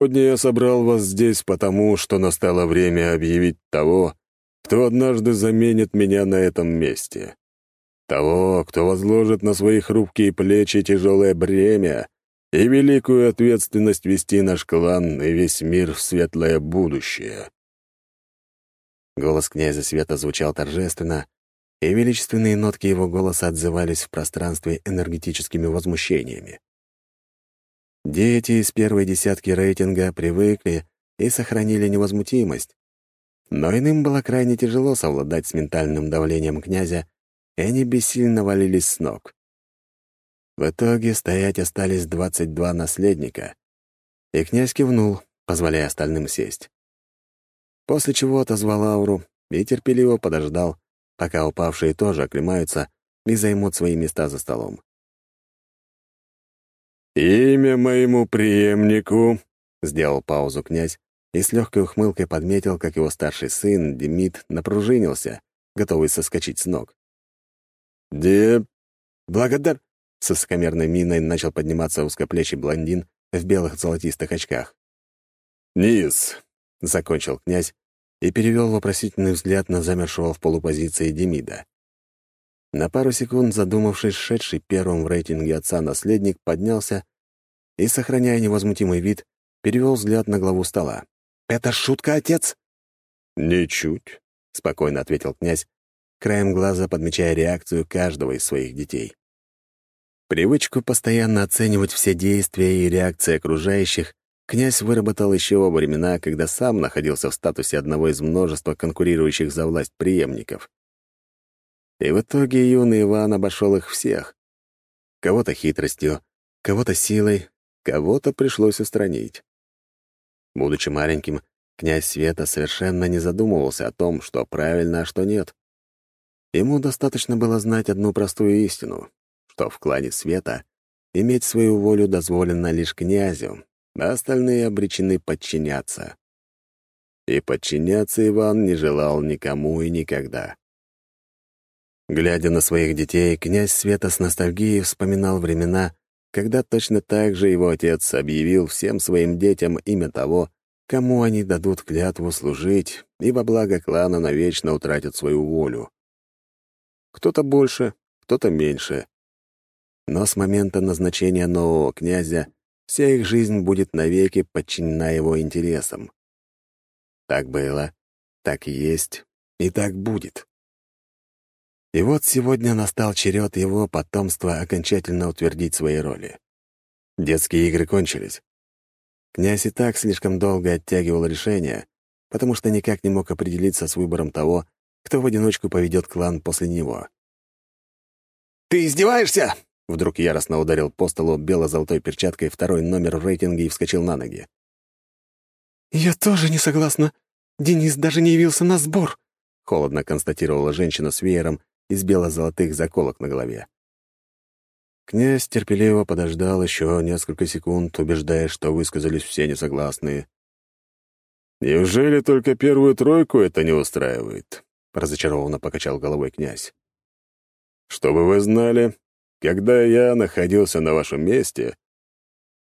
Сегодня я собрал вас здесь потому, что настало время объявить того, кто однажды заменит меня на этом месте. Того, кто возложит на свои хрупкие плечи тяжелое бремя и великую ответственность вести наш клан и весь мир в светлое будущее. Голос князя Света звучал торжественно, и величественные нотки его голоса отзывались в пространстве энергетическими возмущениями. Дети из первой десятки рейтинга привыкли и сохранили невозмутимость, но иным было крайне тяжело совладать с ментальным давлением князя, и они бессильно валились с ног. В итоге стоять остались 22 наследника, и князь кивнул, позволяя остальным сесть. После чего отозвал ауру и терпеливо подождал, пока упавшие тоже оклемаются и займут свои места за столом. «Имя моему преемнику», — сделал паузу князь и с легкой ухмылкой подметил, как его старший сын, Демид, напружинился, готовый соскочить с ног. «Де... благодар...» — с высокомерной миной начал подниматься узкоплечий блондин в белых золотистых очках. «Низ», — закончил князь и перевел вопросительный взгляд на замершего в полупозиции Демида. На пару секунд задумавшись, шедший первым в рейтинге отца наследник поднялся и, сохраняя невозмутимый вид, перевел взгляд на главу стола. «Это шутка, отец?» «Ничуть», — спокойно ответил князь, краем глаза подмечая реакцию каждого из своих детей. Привычку постоянно оценивать все действия и реакции окружающих князь выработал еще во времена, когда сам находился в статусе одного из множества конкурирующих за власть преемников. И в итоге юный Иван обошел их всех. Кого-то хитростью, кого-то силой, кого-то пришлось устранить. Будучи маленьким, князь Света совершенно не задумывался о том, что правильно, а что нет. Ему достаточно было знать одну простую истину, что в клане Света иметь свою волю дозволено лишь князю, а остальные обречены подчиняться. И подчиняться Иван не желал никому и никогда. Глядя на своих детей, князь Света с ностальгией вспоминал времена, когда точно так же его отец объявил всем своим детям имя того, кому они дадут клятву служить и во благо клана навечно утратят свою волю. Кто-то больше, кто-то меньше. Но с момента назначения нового князя вся их жизнь будет навеки подчинена его интересам. Так было, так есть и так будет. И вот сегодня настал черед его потомства окончательно утвердить свои роли. Детские игры кончились. Князь и так слишком долго оттягивал решение, потому что никак не мог определиться с выбором того, кто в одиночку поведет клан после него. «Ты издеваешься?» Вдруг яростно ударил по столу бело-золотой перчаткой второй номер в рейтинге и вскочил на ноги. «Я тоже не согласна. Денис даже не явился на сбор», — холодно констатировала женщина с веером из бело-золотых заколок на голове. Князь терпеливо подождал еще несколько секунд, убеждая, что высказались все несогласные. «Неужели только первую тройку это не устраивает?» — разочарованно покачал головой князь. «Чтобы вы знали, когда я находился на вашем месте,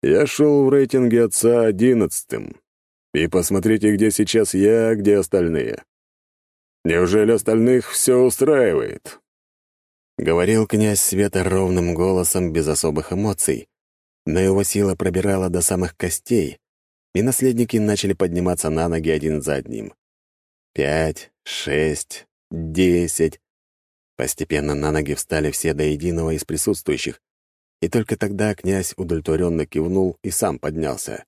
я шел в рейтинге отца одиннадцатым. И посмотрите, где сейчас я, а где остальные. Неужели остальных все устраивает?» Говорил князь Света ровным голосом, без особых эмоций, но его сила пробирала до самых костей, и наследники начали подниматься на ноги один за одним. Пять, шесть, десять. Постепенно на ноги встали все до единого из присутствующих, и только тогда князь удовлетворенно кивнул и сам поднялся.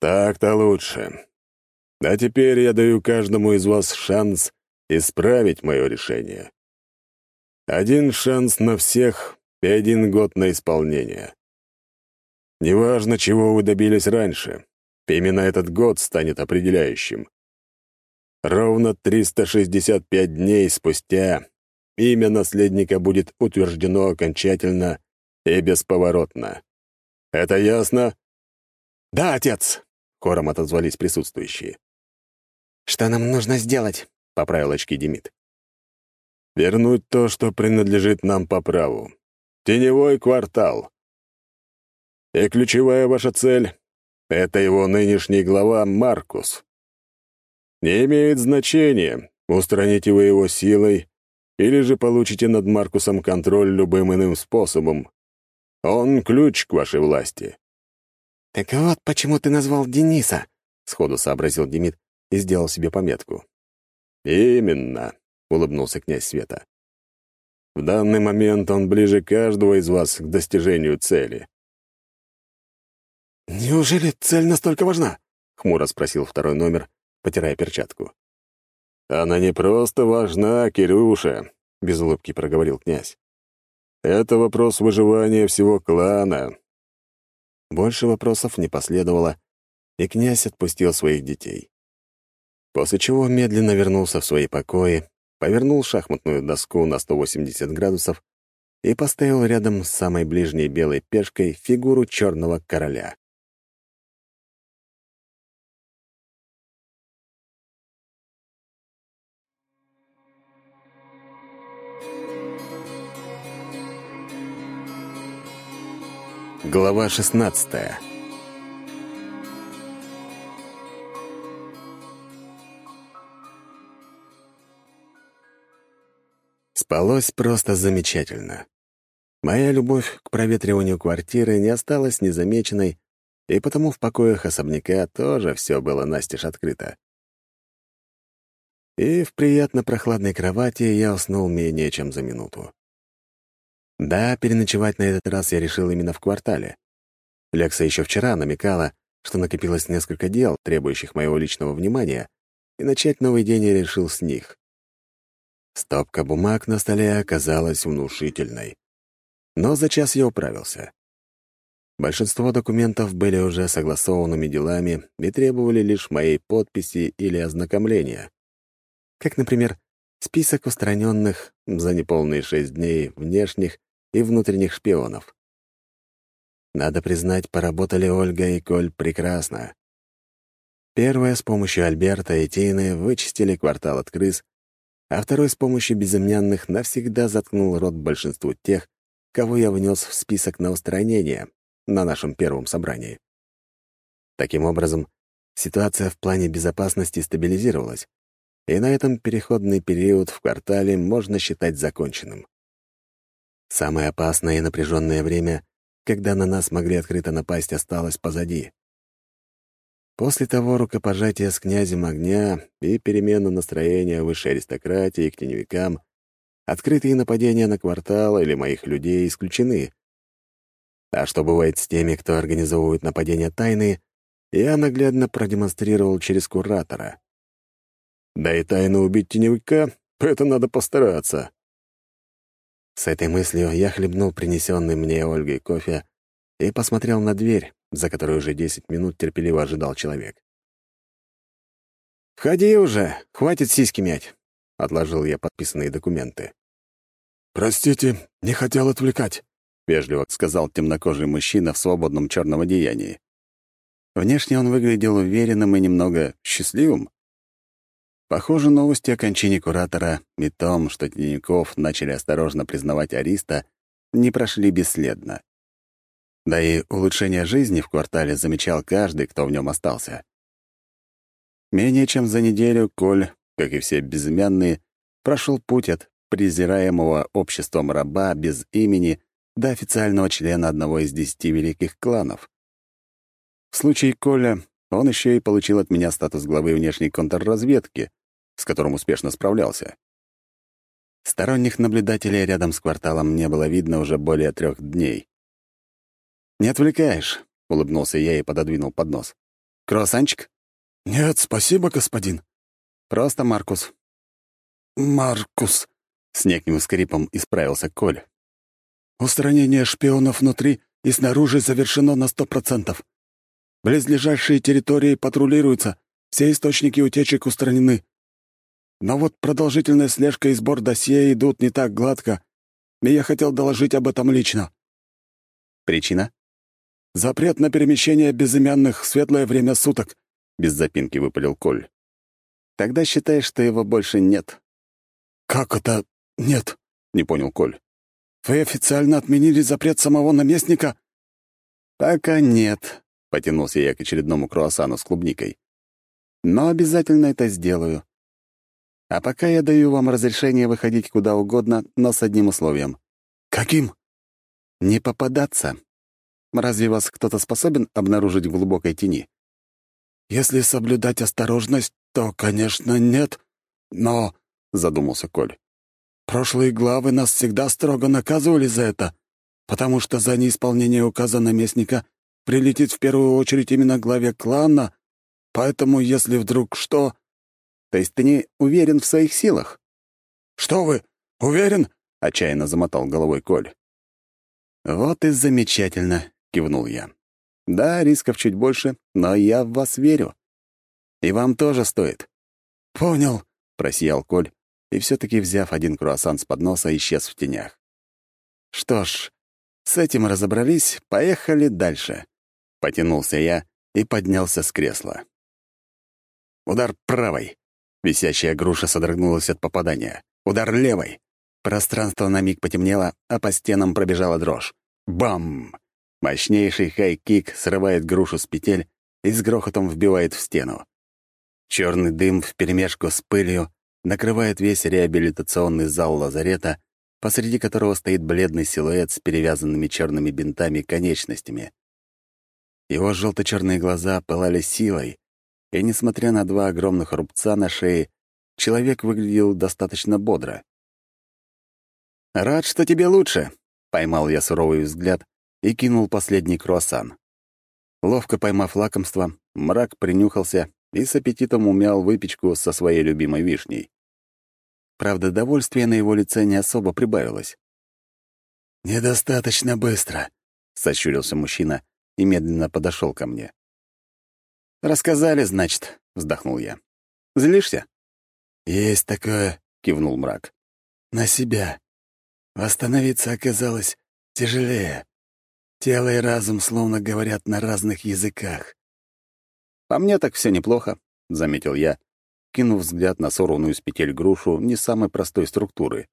«Так-то лучше. А теперь я даю каждому из вас шанс исправить мое решение. Один шанс на всех и один год на исполнение. Неважно, чего вы добились раньше, именно этот год станет определяющим. Ровно 365 дней спустя имя наследника будет утверждено окончательно и бесповоротно. Это ясно? «Да, отец!» — хором отозвались присутствующие. «Что нам нужно сделать?» — поправил очки Демид. «Вернуть то, что принадлежит нам по праву. Теневой квартал. И ключевая ваша цель Это его нынешний глава Маркус. Не имеет значения, устраните вы его силой или же получите над Маркусом контроль любым иным способом. Он ключ к вашей власти. «Так вот, почему ты назвал Дениса?» — сходу сообразил Демид и сделал себе пометку. «Именно», — улыбнулся князь Света. «В данный момент он ближе каждого из вас к достижению цели». «Неужели цель настолько важна?» — хмуро спросил второй номер, потирая перчатку. «Она не просто важна, Кирюша», — без улыбки проговорил князь. «Это вопрос выживания всего клана, больше вопросов не последовало, и князь отпустил своих детей. После чего медленно вернулся в свои покои, повернул шахматную доску на 180 градусов и поставил рядом с самой ближней белой пешкой фигуру черного короля. Глава 16 Спалось просто замечательно. Моя любовь к проветриванию квартиры не осталась незамеченной, и потому в покоях особняка тоже все было настежь открыто. И в приятно прохладной кровати я уснул менее чем за минуту. Да, переночевать на этот раз я решил именно в квартале. Лекса еще вчера намекала, что накопилось несколько дел, требующих моего личного внимания, и начать новый день я решил с них. Стопка бумаг на столе оказалась внушительной. Но за час я управился. Большинство документов были уже согласованными делами и требовали лишь моей подписи или ознакомления. Как, например, список устраненных за неполные шесть дней внешних и внутренних шпионов. Надо признать, поработали Ольга и Коль прекрасно. Первое с помощью Альберта и Тины вычистили квартал от крыс, а второй с помощью безымянных навсегда заткнул рот большинству тех, кого я внес в список на устранение на нашем первом собрании. Таким образом, ситуация в плане безопасности стабилизировалась, и на этом переходный период в квартале можно считать законченным. Самое опасное и напряженное время, когда на нас могли открыто напасть, осталось позади. После того рукопожатия с князем огня и перемены настроения высшей аристократии к теневикам, открытые нападения на квартал или моих людей исключены. А что бывает с теми, кто организовывает нападения тайные, я наглядно продемонстрировал через куратора. Да и тайно убить теневика — это надо постараться. С этой мыслью я хлебнул принесенный мне Ольгой кофе и посмотрел на дверь, за которой уже десять минут терпеливо ожидал человек. «Входи уже, хватит сиськи мять», — отложил я подписанные документы. «Простите, не хотел отвлекать», — вежливо сказал темнокожий мужчина в свободном черном одеянии. Внешне он выглядел уверенным и немного счастливым, Похоже, новости о кончине куратора и том, что Тиняков начали осторожно признавать Ариста, не прошли бесследно. Да и улучшение жизни в квартале замечал каждый, кто в нем остался. Менее чем за неделю Коль, как и все безымянные, прошел путь от презираемого обществом раба без имени до официального члена одного из десяти великих кланов. В случае Коля он еще и получил от меня статус главы внешней контрразведки, с которым успешно справлялся. Сторонних наблюдателей рядом с кварталом не было видно уже более трех дней. «Не отвлекаешь», — улыбнулся я и пододвинул поднос. «Круассанчик?» «Нет, спасибо, господин». «Просто Маркус». «Маркус», — с неким скрипом исправился Коль. «Устранение шпионов внутри и снаружи завершено на сто процентов. Близлежащие территории патрулируются, все источники утечек устранены. Но вот продолжительная слежка и сбор досье идут не так гладко, и я хотел доложить об этом лично. Причина? Запрет на перемещение безымянных в светлое время суток, без запинки выпалил Коль. Тогда считай, что его больше нет. Как это нет? не понял Коль. Вы официально отменили запрет самого наместника? Пока нет, — потянулся я к очередному круассану с клубникой. «Но обязательно это сделаю. А пока я даю вам разрешение выходить куда угодно, но с одним условием». «Каким?» «Не попадаться. Разве вас кто-то способен обнаружить в глубокой тени?» «Если соблюдать осторожность, то, конечно, нет. Но...» — задумался Коль. «Прошлые главы нас всегда строго наказывали за это, потому что за неисполнение указа наместника прилетит в первую очередь именно главе клана, поэтому если вдруг что...» «То есть ты не уверен в своих силах?» «Что вы, уверен?» — отчаянно замотал головой Коль. «Вот и замечательно», — кивнул я. «Да, рисков чуть больше, но я в вас верю. И вам тоже стоит». «Понял», — просиял Коль, и все таки взяв один круассан с подноса, исчез в тенях. «Что ж, с этим разобрались, поехали дальше». Потянулся я и поднялся с кресла. Удар правой. Висящая груша содрогнулась от попадания. Удар левой. Пространство на миг потемнело, а по стенам пробежала дрожь. Бам! Мощнейший хай-кик срывает грушу с петель и с грохотом вбивает в стену. Черный дым вперемешку с пылью накрывает весь реабилитационный зал лазарета, посреди которого стоит бледный силуэт с перевязанными черными бинтами конечностями. Его желто-черные глаза пылали силой, и, несмотря на два огромных рубца на шее, человек выглядел достаточно бодро. «Рад, что тебе лучше», — поймал я суровый взгляд и кинул последний круассан. Ловко поймав лакомство, мрак принюхался и с аппетитом умял выпечку со своей любимой вишней. Правда, довольствия на его лице не особо прибавилось. «Недостаточно быстро», — сощурился мужчина и медленно подошел ко мне. «Рассказали, значит», — вздохнул я. «Злишься?» «Есть такое», — кивнул мрак. «На себя. Восстановиться оказалось тяжелее. Тело и разум словно говорят на разных языках. «По мне так все неплохо», — заметил я, кинув взгляд на сорванную с петель грушу не самой простой структуры.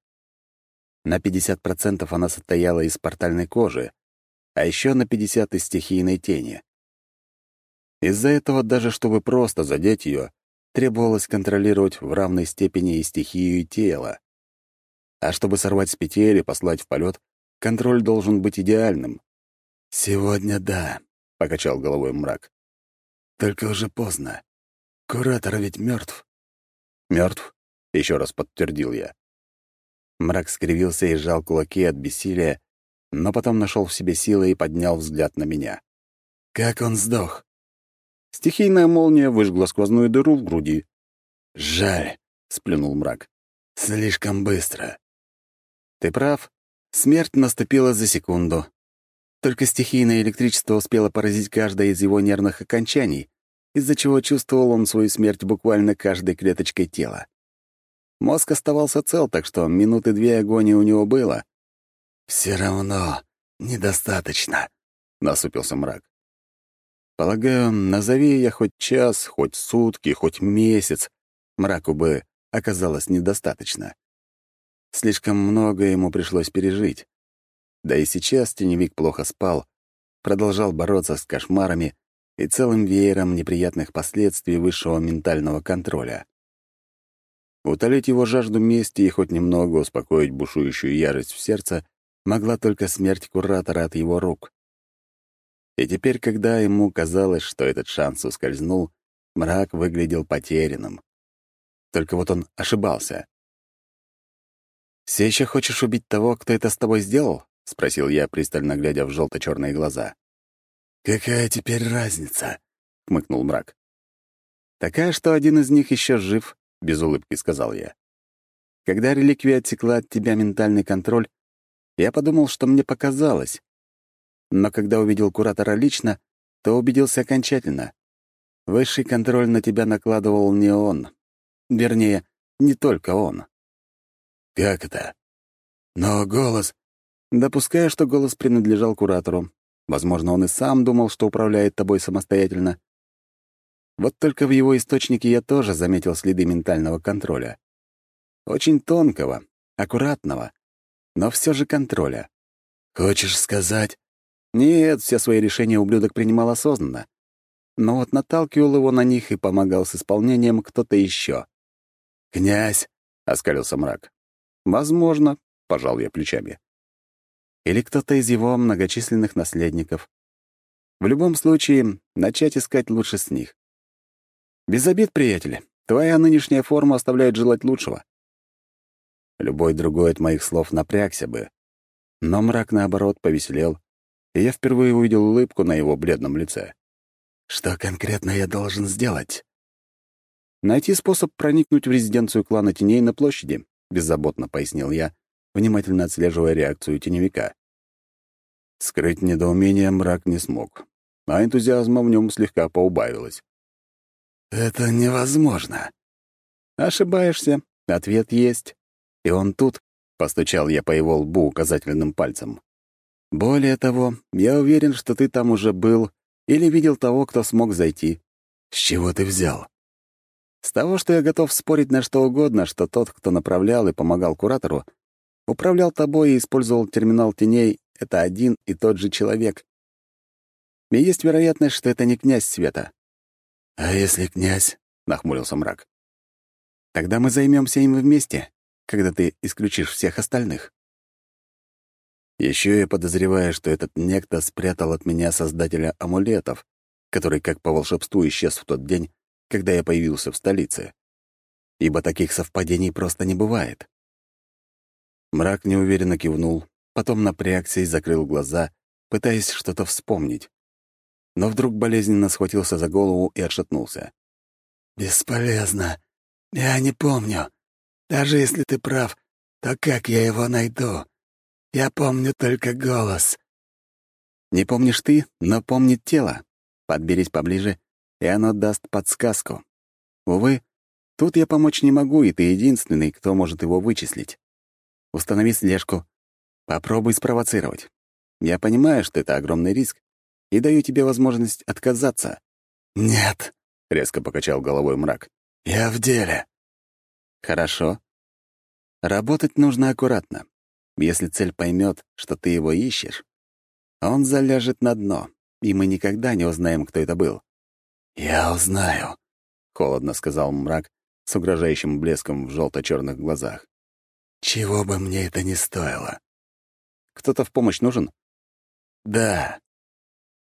На 50% она состояла из портальной кожи, а еще на 50% из стихийной тени. Из-за этого даже чтобы просто задеть ее, требовалось контролировать в равной степени и стихию и тело. А чтобы сорвать с петель и послать в полет, контроль должен быть идеальным. «Сегодня да», — покачал головой мрак. «Только уже поздно. Куратор ведь мертв. Мертв? еще раз подтвердил я. Мрак скривился и сжал кулаки от бессилия, но потом нашел в себе силы и поднял взгляд на меня. «Как он сдох?» Стихийная молния выжгла сквозную дыру в груди. «Жаль», — сплюнул мрак. «Слишком быстро. Ты прав. Смерть наступила за секунду. Только стихийное электричество успело поразить каждое из его нервных окончаний, из-за чего чувствовал он свою смерть буквально каждой клеточкой тела. Мозг оставался цел, так что минуты две агонии у него было. «Все равно недостаточно», — насупился мрак. «Полагаю, назови я хоть час, хоть сутки, хоть месяц, мраку бы оказалось недостаточно. Слишком много ему пришлось пережить. Да и сейчас теневик плохо спал, продолжал бороться с кошмарами и целым веером неприятных последствий высшего ментального контроля. Утолить его жажду мести и хоть немного успокоить бушующую ярость в сердце могла только смерть куратора от его рук. И теперь, когда ему казалось, что этот шанс ускользнул, мрак выглядел потерянным. Только вот он ошибался. «Все еще хочешь убить того, кто это с тобой сделал?» — спросил я, пристально глядя в желто черные глаза. «Какая теперь разница?» — хмыкнул мрак. «Такая, что один из них еще жив», — без улыбки сказал я. «Когда реликвия отсекла от тебя ментальный контроль, я подумал, что мне показалось. Но когда увидел куратора лично, то убедился окончательно. Высший контроль на тебя накладывал не он. Вернее, не только он. «Как это?» «Но голос...» «Допускаю, что голос принадлежал куратору. Возможно, он и сам думал, что управляет тобой самостоятельно. Вот только в его источнике я тоже заметил следы ментального контроля. Очень тонкого, аккуратного, но все же контроля. «Хочешь сказать, Нет, все свои решения ублюдок принимал осознанно. Но вот наталкивал его на них и помогал с исполнением кто-то еще. «Князь!» — оскалился мрак. «Возможно», — пожал я плечами. «Или кто-то из его многочисленных наследников. В любом случае, начать искать лучше с них. Без обид, приятели, твоя нынешняя форма оставляет желать лучшего». Любой другой от моих слов напрягся бы. Но мрак, наоборот, повеселел, и я впервые увидел улыбку на его бледном лице. «Что конкретно я должен сделать?» «Найти способ проникнуть в резиденцию клана теней на площади», — беззаботно пояснил я, внимательно отслеживая реакцию теневика. Скрыть недоумение мрак не смог, а энтузиазма в нем слегка поубавилось. «Это невозможно». «Ошибаешься. Ответ есть. И он тут», — постучал я по его лбу указательным пальцем. «Более того, я уверен, что ты там уже был или видел того, кто смог зайти». «С чего ты взял?» С того, что я готов спорить на что угодно, что тот, кто направлял и помогал куратору, управлял тобой и использовал терминал теней, это один и тот же человек. И есть вероятность, что это не князь Света. «А если князь?» — нахмурился мрак. «Тогда мы займемся им вместе, когда ты исключишь всех остальных». Еще я подозреваю, что этот некто спрятал от меня создателя амулетов, который как по волшебству исчез в тот день, когда я появился в столице. Ибо таких совпадений просто не бывает. Мрак неуверенно кивнул, потом напрягся и закрыл глаза, пытаясь что-то вспомнить. Но вдруг болезненно схватился за голову и отшатнулся. «Бесполезно. Я не помню. Даже если ты прав, то как я его найду? Я помню только голос». «Не помнишь ты, но помнит тело. Подберись поближе и оно даст подсказку. Увы, тут я помочь не могу, и ты единственный, кто может его вычислить. Установи слежку. Попробуй спровоцировать. Я понимаю, что это огромный риск, и даю тебе возможность отказаться». «Нет», — резко покачал головой мрак. «Я в деле». «Хорошо. Работать нужно аккуратно. Если цель поймет, что ты его ищешь, он заляжет на дно, и мы никогда не узнаем, кто это был. «Я узнаю», — холодно сказал мрак с угрожающим блеском в желто черных глазах. «Чего бы мне это ни стоило». «Кто-то в помощь нужен?» «Да».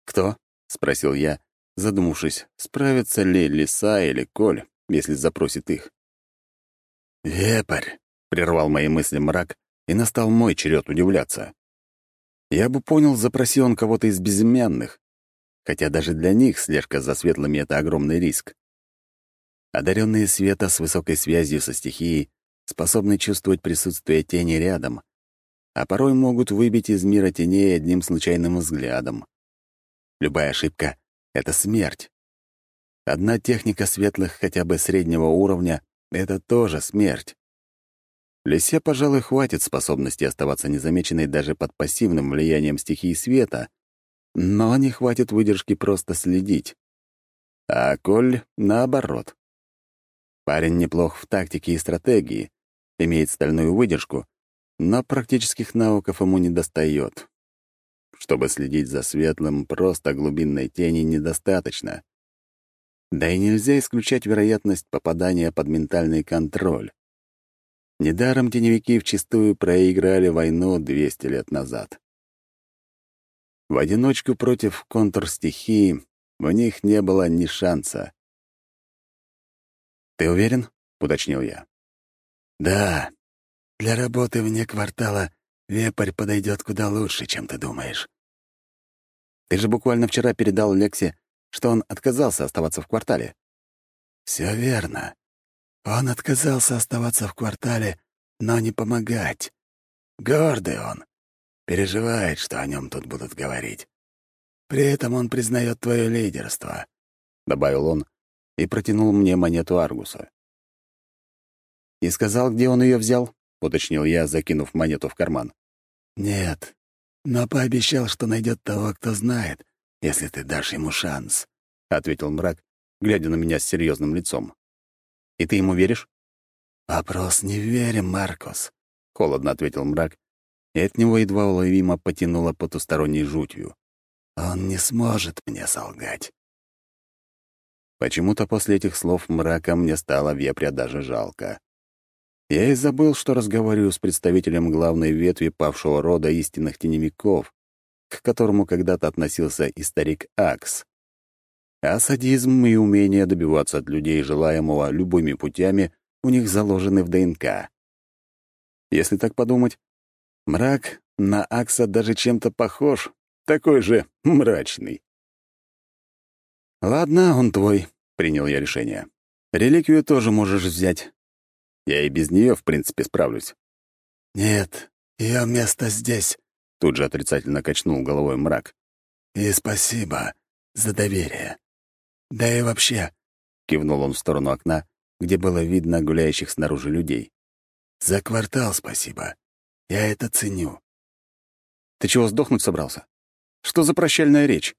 «Кто?» — спросил я, задумавшись, справится ли лиса или коль, если запросит их. «Вепрь», — прервал мои мысли мрак, и настал мой черед удивляться. Я бы понял, запроси он кого-то из безымянных, хотя даже для них слежка за светлыми — это огромный риск. Одаренные света с высокой связью со стихией способны чувствовать присутствие тени рядом, а порой могут выбить из мира теней одним случайным взглядом. Любая ошибка — это смерть. Одна техника светлых хотя бы среднего уровня — это тоже смерть. Лисе, пожалуй, хватит способности оставаться незамеченной даже под пассивным влиянием стихии света — но не хватит выдержки просто следить. А Коль — наоборот. Парень неплох в тактике и стратегии, имеет стальную выдержку, но практических навыков ему не достает. Чтобы следить за светлым, просто глубинной тени недостаточно. Да и нельзя исключать вероятность попадания под ментальный контроль. Недаром теневики вчистую проиграли войну 200 лет назад. В одиночку против контрстихии у них не было ни шанса. «Ты уверен?» — уточнил я. «Да. Для работы вне квартала вепрь подойдет куда лучше, чем ты думаешь». «Ты же буквально вчера передал Лексе, что он отказался оставаться в квартале». Все верно. Он отказался оставаться в квартале, но не помогать. Гордый он. Переживает, что о нем тут будут говорить. При этом он признает твое лидерство», — добавил он и протянул мне монету Аргуса. «И сказал, где он ее взял?» — уточнил я, закинув монету в карман. «Нет, но пообещал, что найдет того, кто знает, если ты дашь ему шанс», — ответил мрак, глядя на меня с серьезным лицом. «И ты ему веришь?» «Вопрос не верим, Маркус», — холодно ответил мрак и от него едва уловимо потянуло потусторонней жутью. Он не сможет мне солгать. Почему-то после этих слов мрака мне стало вепря даже жалко. Я и забыл, что разговариваю с представителем главной ветви павшего рода истинных теневиков, к которому когда-то относился и старик Акс. А садизм и умение добиваться от людей желаемого любыми путями у них заложены в ДНК. Если так подумать, мрак на Акса даже чем-то похож, такой же мрачный. «Ладно, он твой», — принял я решение. «Реликвию тоже можешь взять. Я и без нее, в принципе, справлюсь». «Нет, ее место здесь», — тут же отрицательно качнул головой мрак. «И спасибо за доверие. Да и вообще», — кивнул он в сторону окна, где было видно гуляющих снаружи людей. «За квартал спасибо. Я это ценю». «Ты чего, сдохнуть собрался? Что за прощальная речь?»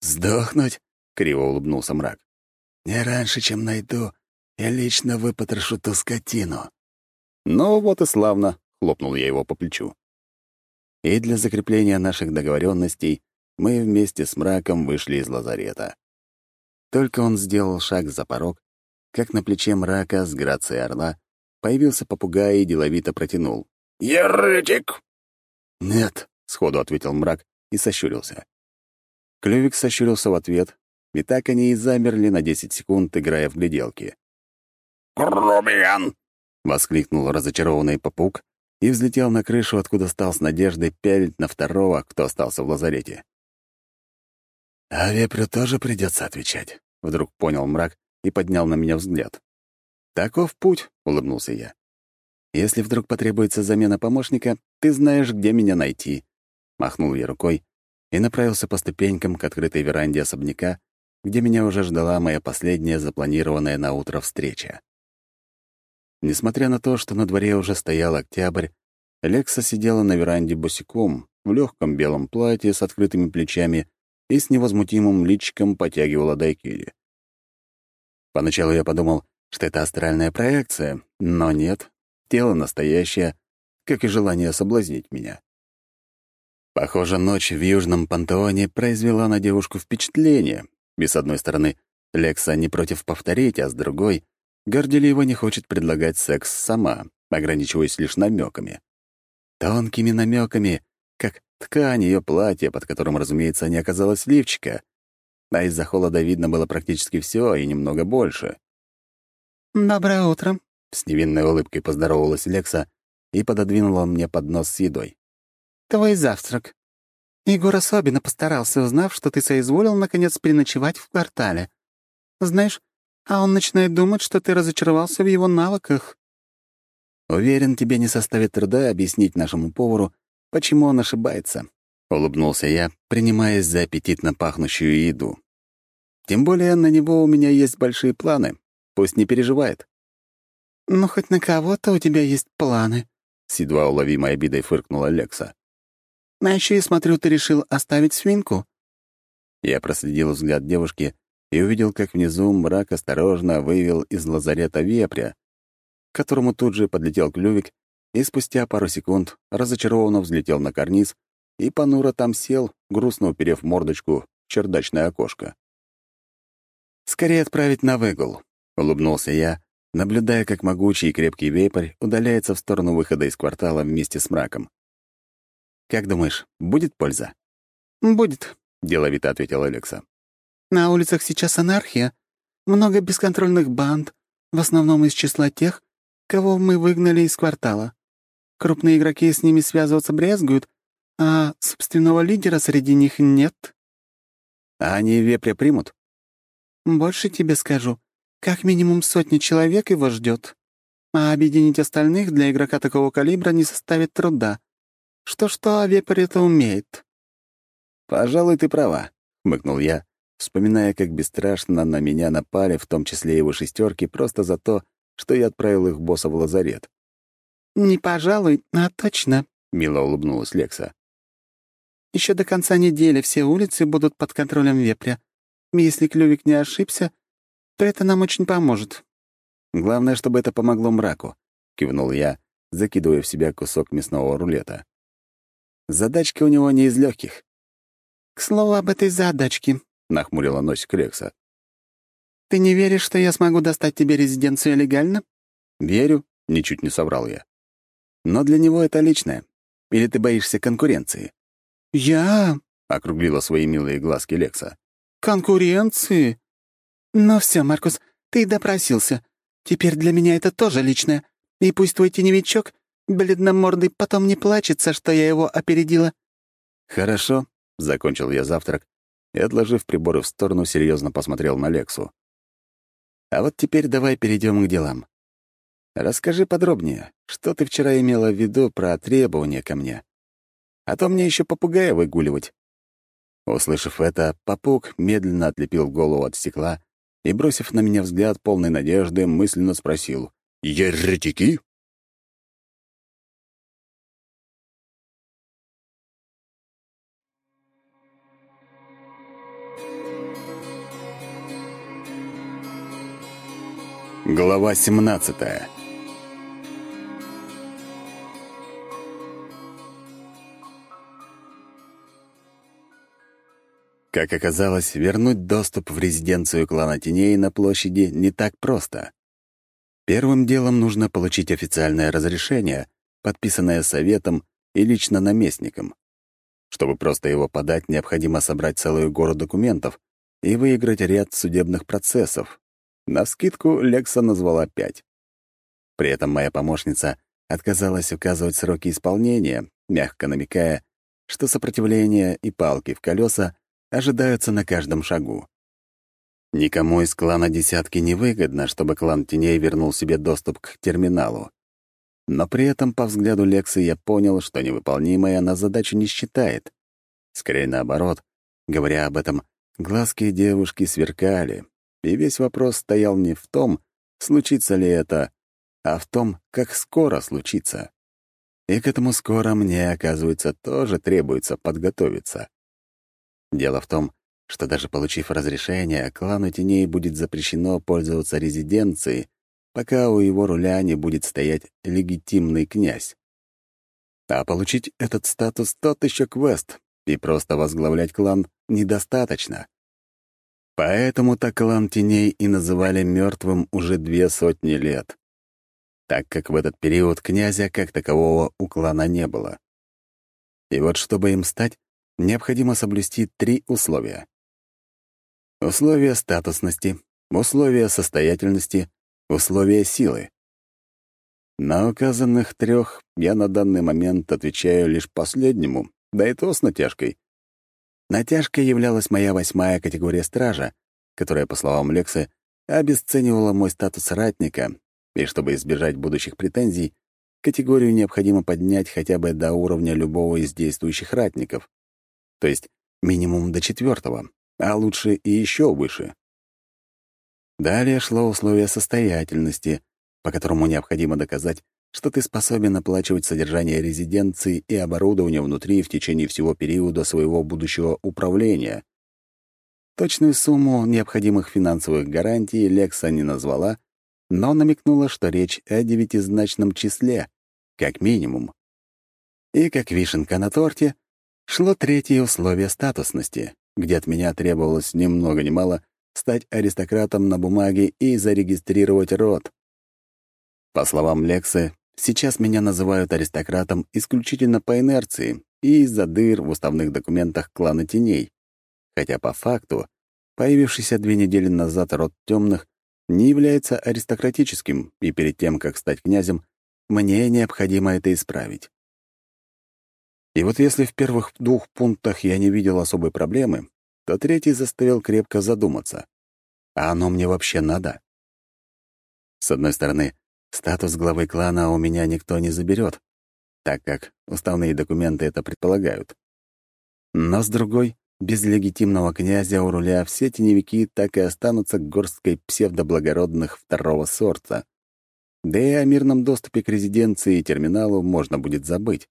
«Сдохнуть?» — криво улыбнулся мрак. «Не раньше, чем найду, я лично выпотрошу ту скотину». «Ну вот и славно», — хлопнул я его по плечу. И для закрепления наших договоренностей мы вместе с мраком вышли из лазарета. Только он сделал шаг за порог, как на плече мрака с грацией орла появился попугай и деловито протянул. «Еретик!» «Нет», — сходу ответил мрак и сощурился. Клювик сощурился в ответ, и так они и замерли на 10 секунд, играя в гляделки. «Грубиян!» — воскликнул разочарованный попуг и взлетел на крышу, откуда стал с надеждой пялить на второго, кто остался в лазарете. «А вепрю тоже придется отвечать», — вдруг понял мрак и поднял на меня взгляд. «Таков путь», — улыбнулся я. «Если вдруг потребуется замена помощника, ты знаешь, где меня найти», — махнул я рукой и направился по ступенькам к открытой веранде особняка, где меня уже ждала моя последняя запланированная на утро встреча. Несмотря на то, что на дворе уже стоял октябрь, Лекса сидела на веранде босиком, в легком белом платье с открытыми плечами и с невозмутимым личиком потягивала дайкири. Поначалу я подумал, что это астральная проекция, но нет, тело настоящее, как и желание соблазнить меня. Похоже, ночь в Южном Пантеоне произвела на девушку впечатление, и с одной стороны, Лекса не против повторить, а с другой, горделиво не хочет предлагать секс сама, ограничиваясь лишь намеками. Тонкими намеками, как ткань ее платья, под которым, разумеется, не оказалось лифчика, а из-за холода видно было практически все и немного больше. «Доброе утро», — с невинной улыбкой поздоровалась Лекса и пододвинула мне поднос с едой. «Твой завтрак. Егор особенно постарался, узнав, что ты соизволил, наконец, переночевать в квартале. Знаешь, а он начинает думать, что ты разочаровался в его навыках». «Уверен, тебе не составит труда объяснить нашему повару, почему он ошибается», — улыбнулся я, принимаясь за аппетитно пахнущую еду. «Тем более на него у меня есть большие планы. Пусть не переживает». «Ну, хоть на кого-то у тебя есть планы», — с едва уловимой обидой фыркнула Лекса. «А еще я смотрю, ты решил оставить свинку?» Я проследил взгляд девушки и увидел, как внизу мрак осторожно вывел из лазарета вепря, к которому тут же подлетел клювик и спустя пару секунд разочарованно взлетел на карниз и понуро там сел, грустно уперев мордочку в чердачное окошко. «Скорее отправить на выгул», — улыбнулся я, наблюдая, как могучий и крепкий вепрь удаляется в сторону выхода из квартала вместе с мраком. «Как думаешь, будет польза?» «Будет», — деловито ответил Алекса. «На улицах сейчас анархия. Много бесконтрольных банд, в основном из числа тех, кого мы выгнали из квартала. Крупные игроки с ними связываться брезгуют, а собственного лидера среди них нет». «А они вепря примут?» «Больше тебе скажу. Как минимум сотни человек его ждет. А объединить остальных для игрока такого калибра не составит труда. Что-что, вепрь это умеет». «Пожалуй, ты права», — хмыкнул я, вспоминая, как бесстрашно на меня напали, в том числе его шестерки, просто за то, что я отправил их босса в лазарет. «Не пожалуй, а точно», — мило улыбнулась Лекса. Еще до конца недели все улицы будут под контролем вепря. Если Клювик не ошибся, то это нам очень поможет». «Главное, чтобы это помогло мраку», — кивнул я, закидывая в себя кусок мясного рулета. Задачка у него не из легких. «К слову об этой задачке», — нахмурила носик Лекса. «Ты не веришь, что я смогу достать тебе резиденцию легально?» «Верю», — ничуть не соврал я. «Но для него это личное. Или ты боишься конкуренции?» «Я?» — округлила свои милые глазки Лекса. «Конкуренции? Ну все, Маркус, ты допросился. Теперь для меня это тоже личное. И пусть твой теневичок, бледномордый, потом не плачется, что я его опередила». «Хорошо», — закончил я завтрак и, отложив приборы в сторону, серьезно посмотрел на Лексу. «А вот теперь давай перейдем к делам. Расскажи подробнее, что ты вчера имела в виду про требования ко мне. А то мне еще попугая выгуливать». Услышав это, попуг медленно отлепил голову от стекла и, бросив на меня взгляд полной надежды, мысленно спросил «Еретики?» Глава 17 Как оказалось, вернуть доступ в резиденцию клана Теней на площади не так просто. Первым делом нужно получить официальное разрешение, подписанное советом и лично наместником. Чтобы просто его подать, необходимо собрать целую гору документов и выиграть ряд судебных процессов. На скидку Лекса назвала пять. При этом моя помощница отказалась указывать сроки исполнения, мягко намекая, что сопротивление и палки в колеса ожидаются на каждом шагу. Никому из клана «десятки» не выгодно, чтобы клан Теней вернул себе доступ к терминалу. Но при этом, по взгляду Лексы, я понял, что невыполнимой она задачу не считает. Скорее наоборот, говоря об этом, глазки девушки сверкали, и весь вопрос стоял не в том, случится ли это, а в том, как скоро случится. И к этому скоро мне, оказывается, тоже требуется подготовиться. Дело в том, что даже получив разрешение, клану теней будет запрещено пользоваться резиденцией, пока у его руля не будет стоять легитимный князь. А получить этот статус тот еще квест, и просто возглавлять клан недостаточно. Поэтому-то клан теней и называли мертвым уже две сотни лет, так как в этот период князя как такового у клана не было. И вот чтобы им стать, необходимо соблюсти три условия. Условия статусности, условия состоятельности, условия силы. На указанных трех я на данный момент отвечаю лишь последнему, да и то с натяжкой. Натяжкой являлась моя восьмая категория стража, которая, по словам Лексы, обесценивала мой статус ратника, и чтобы избежать будущих претензий, категорию необходимо поднять хотя бы до уровня любого из действующих ратников то есть минимум до четвертого, а лучше и еще выше. Далее шло условие состоятельности, по которому необходимо доказать, что ты способен оплачивать содержание резиденции и оборудование внутри в течение всего периода своего будущего управления. Точную сумму необходимых финансовых гарантий Лекса не назвала, но намекнула, что речь о девятизначном числе, как минимум. И как вишенка на торте, шло третье условие статусности, где от меня требовалось ни много ни мало стать аристократом на бумаге и зарегистрировать род. По словам Лексы, сейчас меня называют аристократом исключительно по инерции и из-за дыр в уставных документах клана теней, хотя по факту появившийся две недели назад род темных не является аристократическим, и перед тем, как стать князем, мне необходимо это исправить. И вот если в первых двух пунктах я не видел особой проблемы, то третий заставил крепко задуматься. А оно мне вообще надо? С одной стороны, статус главы клана у меня никто не заберет, так как уставные документы это предполагают. Но с другой, без легитимного князя у руля все теневики так и останутся горсткой псевдоблагородных второго сорта. Да и о мирном доступе к резиденции и терминалу можно будет забыть.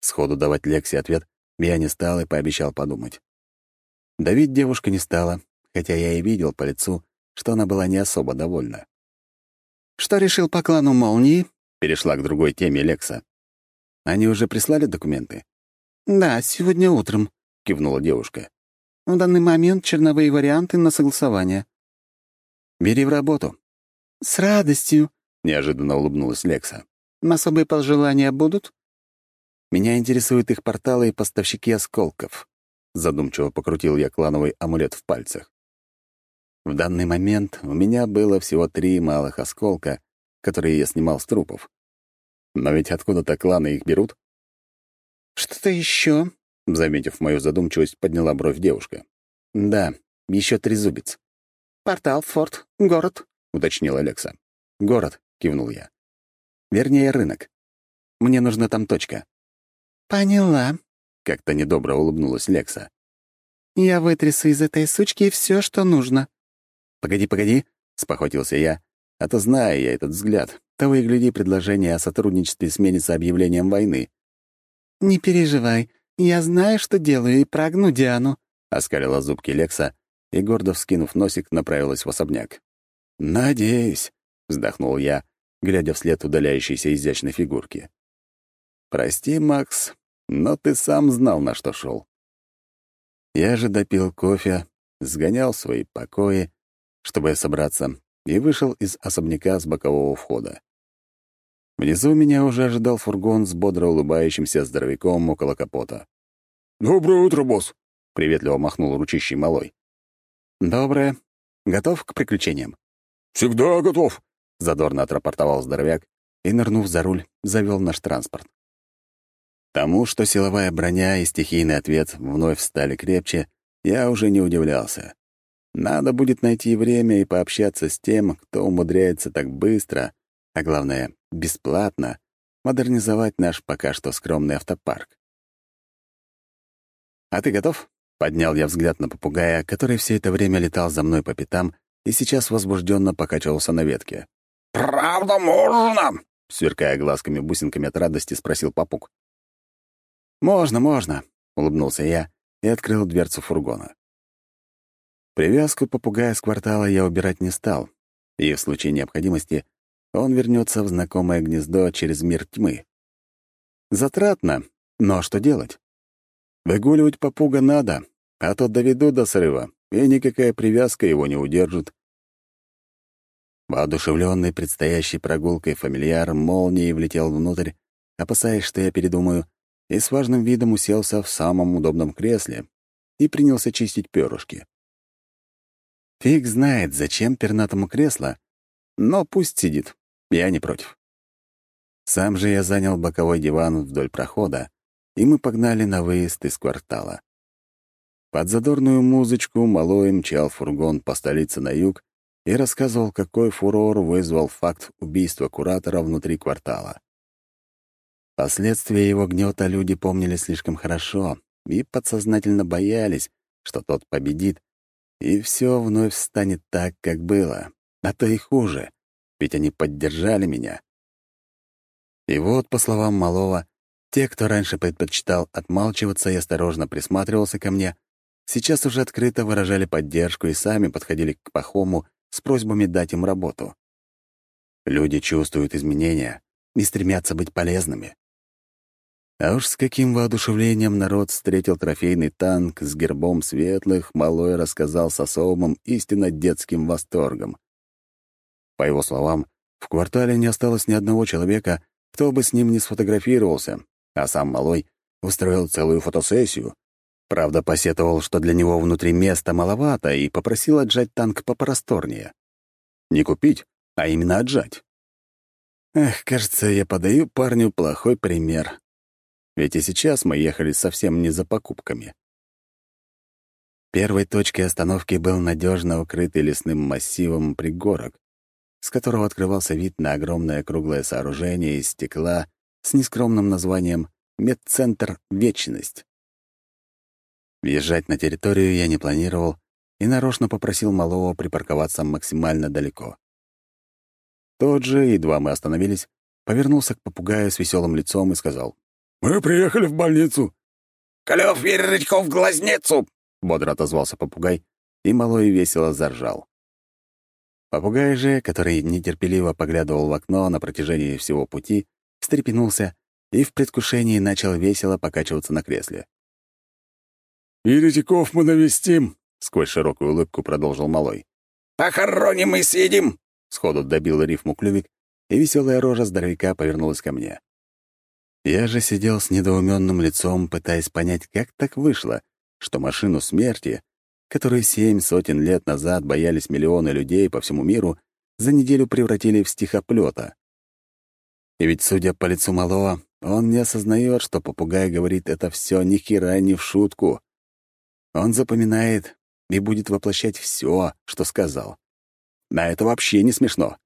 Сходу давать Лексе ответ я не стал и пообещал подумать. Давить девушка не стала, хотя я и видел по лицу, что она была не особо довольна. «Что решил по клану молнии?» — перешла к другой теме Лекса. «Они уже прислали документы?» «Да, сегодня утром. кивнула девушка. «В данный момент черновые варианты на согласование». «Бери в работу». «С радостью», — неожиданно улыбнулась Лекса. «Особые пожелания будут?» «Меня интересуют их порталы и поставщики осколков», — задумчиво покрутил я клановый амулет в пальцах. В данный момент у меня было всего три малых осколка, которые я снимал с трупов. Но ведь откуда-то кланы их берут. «Что-то еще?» — заметив мою задумчивость, подняла бровь девушка. «Да, еще трезубец». «Портал, форт, город», — уточнил Алекса. «Город», — кивнул я. «Вернее, рынок. Мне нужна там точка». «Поняла», — как-то недобро улыбнулась Лекса. «Я вытрясу из этой сучки все, что нужно». «Погоди, погоди», — спохватился я, а то знаю я этот взгляд. Того и гляди, предложение о сотрудничестве сменится объявлением войны. «Не переживай, я знаю, что делаю, и прогну Диану», — оскалила зубки Лекса и, гордо вскинув носик, направилась в особняк. «Надеюсь», — вздохнул я, глядя вслед удаляющейся изящной фигурки. «Прости, Макс, но ты сам знал, на что шел. Я же допил кофе, сгонял в свои покои, чтобы собраться, и вышел из особняка с бокового входа. Внизу меня уже ожидал фургон с бодро улыбающимся здоровяком около капота. «Доброе утро, босс!» — приветливо махнул ручищей малой. «Доброе. Готов к приключениям?» «Всегда готов!» — задорно отрапортовал здоровяк и, нырнув за руль, завел наш транспорт. Тому, что силовая броня и стихийный ответ вновь стали крепче, я уже не удивлялся. Надо будет найти время и пообщаться с тем, кто умудряется так быстро, а главное, бесплатно, модернизовать наш пока что скромный автопарк. «А ты готов?» — поднял я взгляд на попугая, который все это время летал за мной по пятам и сейчас возбужденно покачивался на ветке. «Правда можно?» — сверкая глазками-бусинками от радости, спросил попуг. «Можно, можно», — улыбнулся я и открыл дверцу фургона. Привязку попугая с квартала я убирать не стал, и в случае необходимости он вернется в знакомое гнездо через мир тьмы. Затратно, но что делать? Выгуливать попуга надо, а то доведу до срыва, и никакая привязка его не удержит. Воодушевленный предстоящей прогулкой фамильяр молнией влетел внутрь, опасаясь, что я передумаю, и с важным видом уселся в самом удобном кресле и принялся чистить перышки. Фиг знает, зачем пернатому кресло, но пусть сидит, я не против. Сам же я занял боковой диван вдоль прохода, и мы погнали на выезд из квартала. Под задорную музычку малой мчал фургон по столице на юг и рассказывал, какой фурор вызвал факт убийства куратора внутри квартала. Последствия его гнета люди помнили слишком хорошо и подсознательно боялись, что тот победит и все вновь станет так, как было, а то и хуже, ведь они поддержали меня. И вот, по словам Малова, те, кто раньше предпочитал отмалчиваться и осторожно присматривался ко мне, сейчас уже открыто выражали поддержку и сами подходили к Пахому с просьбами дать им работу. Люди чувствуют изменения и стремятся быть полезными. А уж с каким воодушевлением народ встретил трофейный танк с гербом светлых, Малой рассказал с особым, истинно детским восторгом. По его словам, в квартале не осталось ни одного человека, кто бы с ним не сфотографировался, а сам Малой устроил целую фотосессию. Правда, посетовал, что для него внутри места маловато, и попросил отжать танк попросторнее. Не купить, а именно отжать. Эх, кажется, я подаю парню плохой пример. Ведь и сейчас мы ехали совсем не за покупками. Первой точкой остановки был надежно укрытый лесным массивом пригорок, с которого открывался вид на огромное круглое сооружение из стекла с нескромным названием «Медцентр Вечность». Въезжать на территорию я не планировал и нарочно попросил малого припарковаться максимально далеко. Тот же, едва мы остановились, повернулся к попугаю с веселым лицом и сказал, «Мы приехали в больницу». «Клёв Верочков в глазницу!» — бодро отозвался попугай, и малой весело заржал. Попугай же, который нетерпеливо поглядывал в окно на протяжении всего пути, встрепенулся и в предвкушении начал весело покачиваться на кресле. «Еретиков мы навестим», — сквозь широкую улыбку продолжил Малой. «Похороним и съедим», — сходу добил рифму Клювик, и веселая рожа здоровяка повернулась ко мне. Я же сидел с недоуменным лицом, пытаясь понять, как так вышло, что машину смерти, которую семь сотен лет назад боялись миллионы людей по всему миру, за неделю превратили в стихоплета. И ведь, судя по лицу малого, он не осознает, что попугай говорит это все ни хера не в шутку. Он запоминает и будет воплощать все, что сказал. На это вообще не смешно.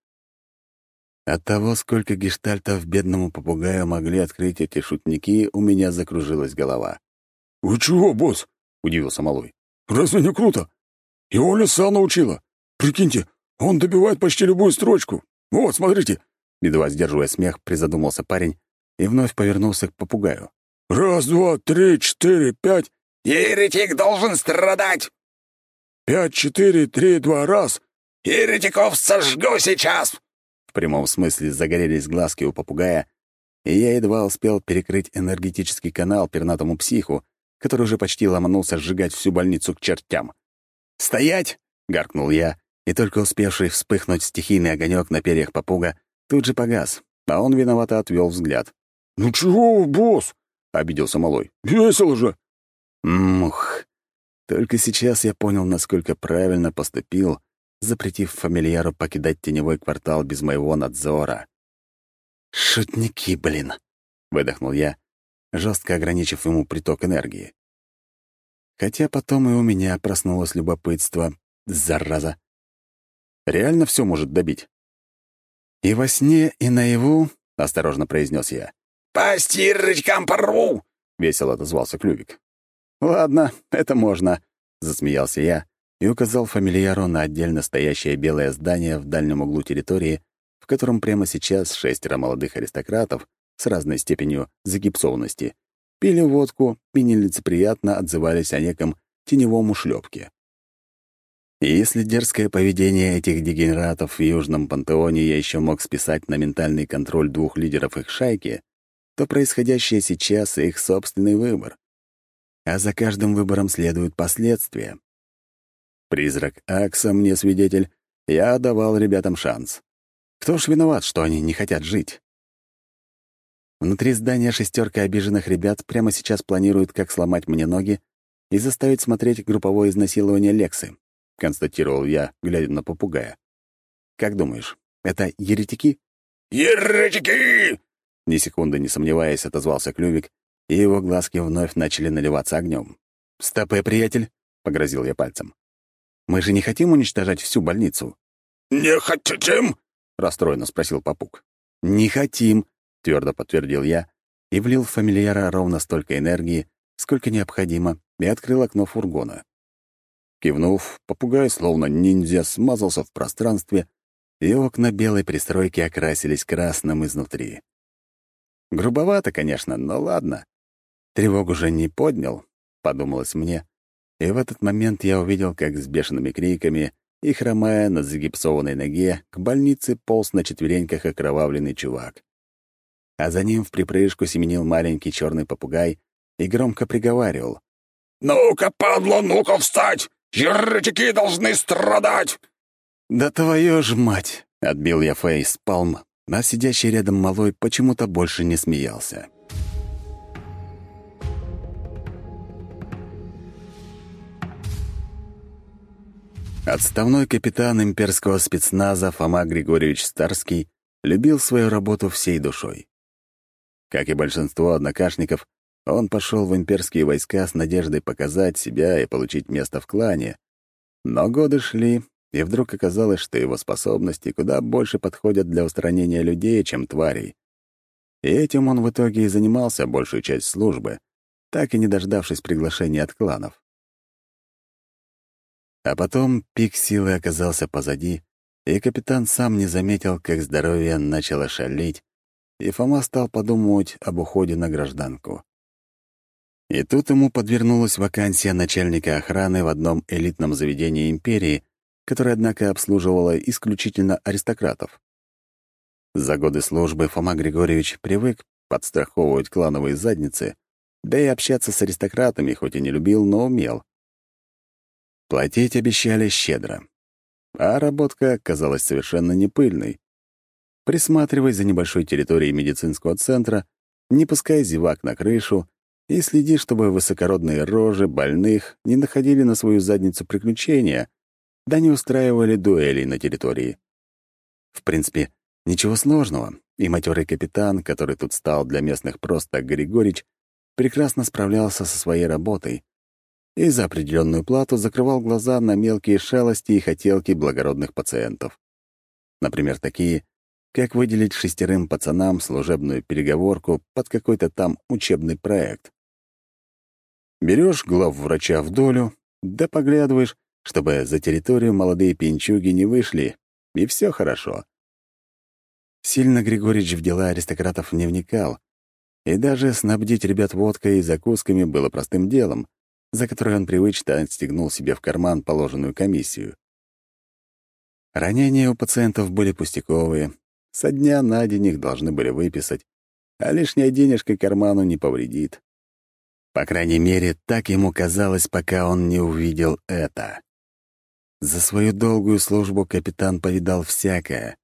От того, сколько гештальтов бедному попугаю могли открыть эти шутники, у меня закружилась голова. «Вы чего, босс?» — удивился Малой. «Разве не круто? Его лиса научила. Прикиньте, он добивает почти любую строчку. Вот, смотрите!» Едва сдерживая смех, призадумался парень и вновь повернулся к попугаю. «Раз, два, три, четыре, пять...» «Еретик должен страдать!» «Пять, четыре, три, два, раз...» «Еретиков сожгу сейчас!» В прямом смысле загорелись глазки у попугая, и я едва успел перекрыть энергетический канал пернатому психу, который уже почти ломанулся сжигать всю больницу к чертям. «Стоять!» — гаркнул я, и только успевший вспыхнуть стихийный огонек на перьях попуга тут же погас, а он виновато отвел взгляд. «Ну чего босс?» — обиделся малой. «Весело же!» Мух. Только сейчас я понял, насколько правильно поступил, запретив фамильяру покидать теневой квартал без моего надзора. «Шутники, блин!» — выдохнул я, жестко ограничив ему приток энергии. Хотя потом и у меня проснулось любопытство. Зараза! Реально все может добить. «И во сне, и наяву», — осторожно произнес я. «Постирочкам порву!» — весело отозвался Клювик. «Ладно, это можно», — засмеялся я и указал фамильяру на отдельно стоящее белое здание в дальнем углу территории, в котором прямо сейчас шестеро молодых аристократов с разной степенью загипсованности пили водку и нелицеприятно отзывались о неком теневом ушлепке. И если дерзкое поведение этих дегенератов в Южном Пантеоне я еще мог списать на ментальный контроль двух лидеров их шайки, то происходящее сейчас — их собственный выбор. А за каждым выбором следуют последствия. Призрак Акса мне свидетель, я давал ребятам шанс. Кто ж виноват, что они не хотят жить? Внутри здания шестерка обиженных ребят прямо сейчас планирует, как сломать мне ноги и заставить смотреть групповое изнасилование Лексы, констатировал я, глядя на попугая. Как думаешь, это еретики? Еретики! Ни секунды не сомневаясь, отозвался Клювик, и его глазки вновь начали наливаться огнем. «Стопэ, приятель!» — погрозил я пальцем. «Мы же не хотим уничтожать всю больницу». «Не хотим?» — расстроенно спросил Попук. «Не хотим», — твердо подтвердил я и влил в фамильяра ровно столько энергии, сколько необходимо, и открыл окно фургона. Кивнув, попугай, словно ниндзя, смазался в пространстве, и окна белой пристройки окрасились красным изнутри. Грубовато, конечно, но ладно. Тревогу же не поднял, подумалось мне, и в этот момент я увидел, как с бешеными криками и, хромая на загипсованной ноге, к больнице полз на четвереньках окровавленный чувак. А за ним в припрыжку семенил маленький черный попугай и громко приговаривал. «Ну-ка, падла, ну-ка встать! Еретики должны страдать!» «Да твою ж мать!» — отбил я фейс палм, а сидящий рядом малой почему-то больше не смеялся. Отставной капитан имперского спецназа Фома Григорьевич Старский любил свою работу всей душой. Как и большинство однокашников, он пошел в имперские войска с надеждой показать себя и получить место в клане. Но годы шли, и вдруг оказалось, что его способности куда больше подходят для устранения людей, чем тварей. И этим он в итоге и занимался большую часть службы, так и не дождавшись приглашения от кланов. А потом пик силы оказался позади, и капитан сам не заметил, как здоровье начало шалить, и Фома стал подумывать об уходе на гражданку. И тут ему подвернулась вакансия начальника охраны в одном элитном заведении империи, которое, однако, обслуживало исключительно аристократов. За годы службы Фома Григорьевич привык подстраховывать клановые задницы Да и общаться с аристократами, хоть и не любил, но умел. Платить обещали щедро. А работка казалась совершенно непыльной. Присматривай за небольшой территорией медицинского центра, не пускай зевак на крышу и следи, чтобы высокородные рожи больных не находили на свою задницу приключения, да не устраивали дуэлей на территории. В принципе, ничего сложного, и матерый капитан, который тут стал для местных просто Григорич, прекрасно справлялся со своей работой и за определенную плату закрывал глаза на мелкие шалости и хотелки благородных пациентов. Например, такие, как выделить шестерым пацанам служебную переговорку под какой-то там учебный проект. Берешь глав врача в долю, да поглядываешь, чтобы за территорию молодые пинчуги не вышли, и все хорошо. Сильно Григорьевич в дела аристократов не вникал, и даже снабдить ребят водкой и закусками было простым делом, за которое он привычно отстегнул себе в карман положенную комиссию. Ранения у пациентов были пустяковые, со дня на день их должны были выписать, а лишняя денежка карману не повредит. По крайней мере, так ему казалось, пока он не увидел это. За свою долгую службу капитан повидал всякое,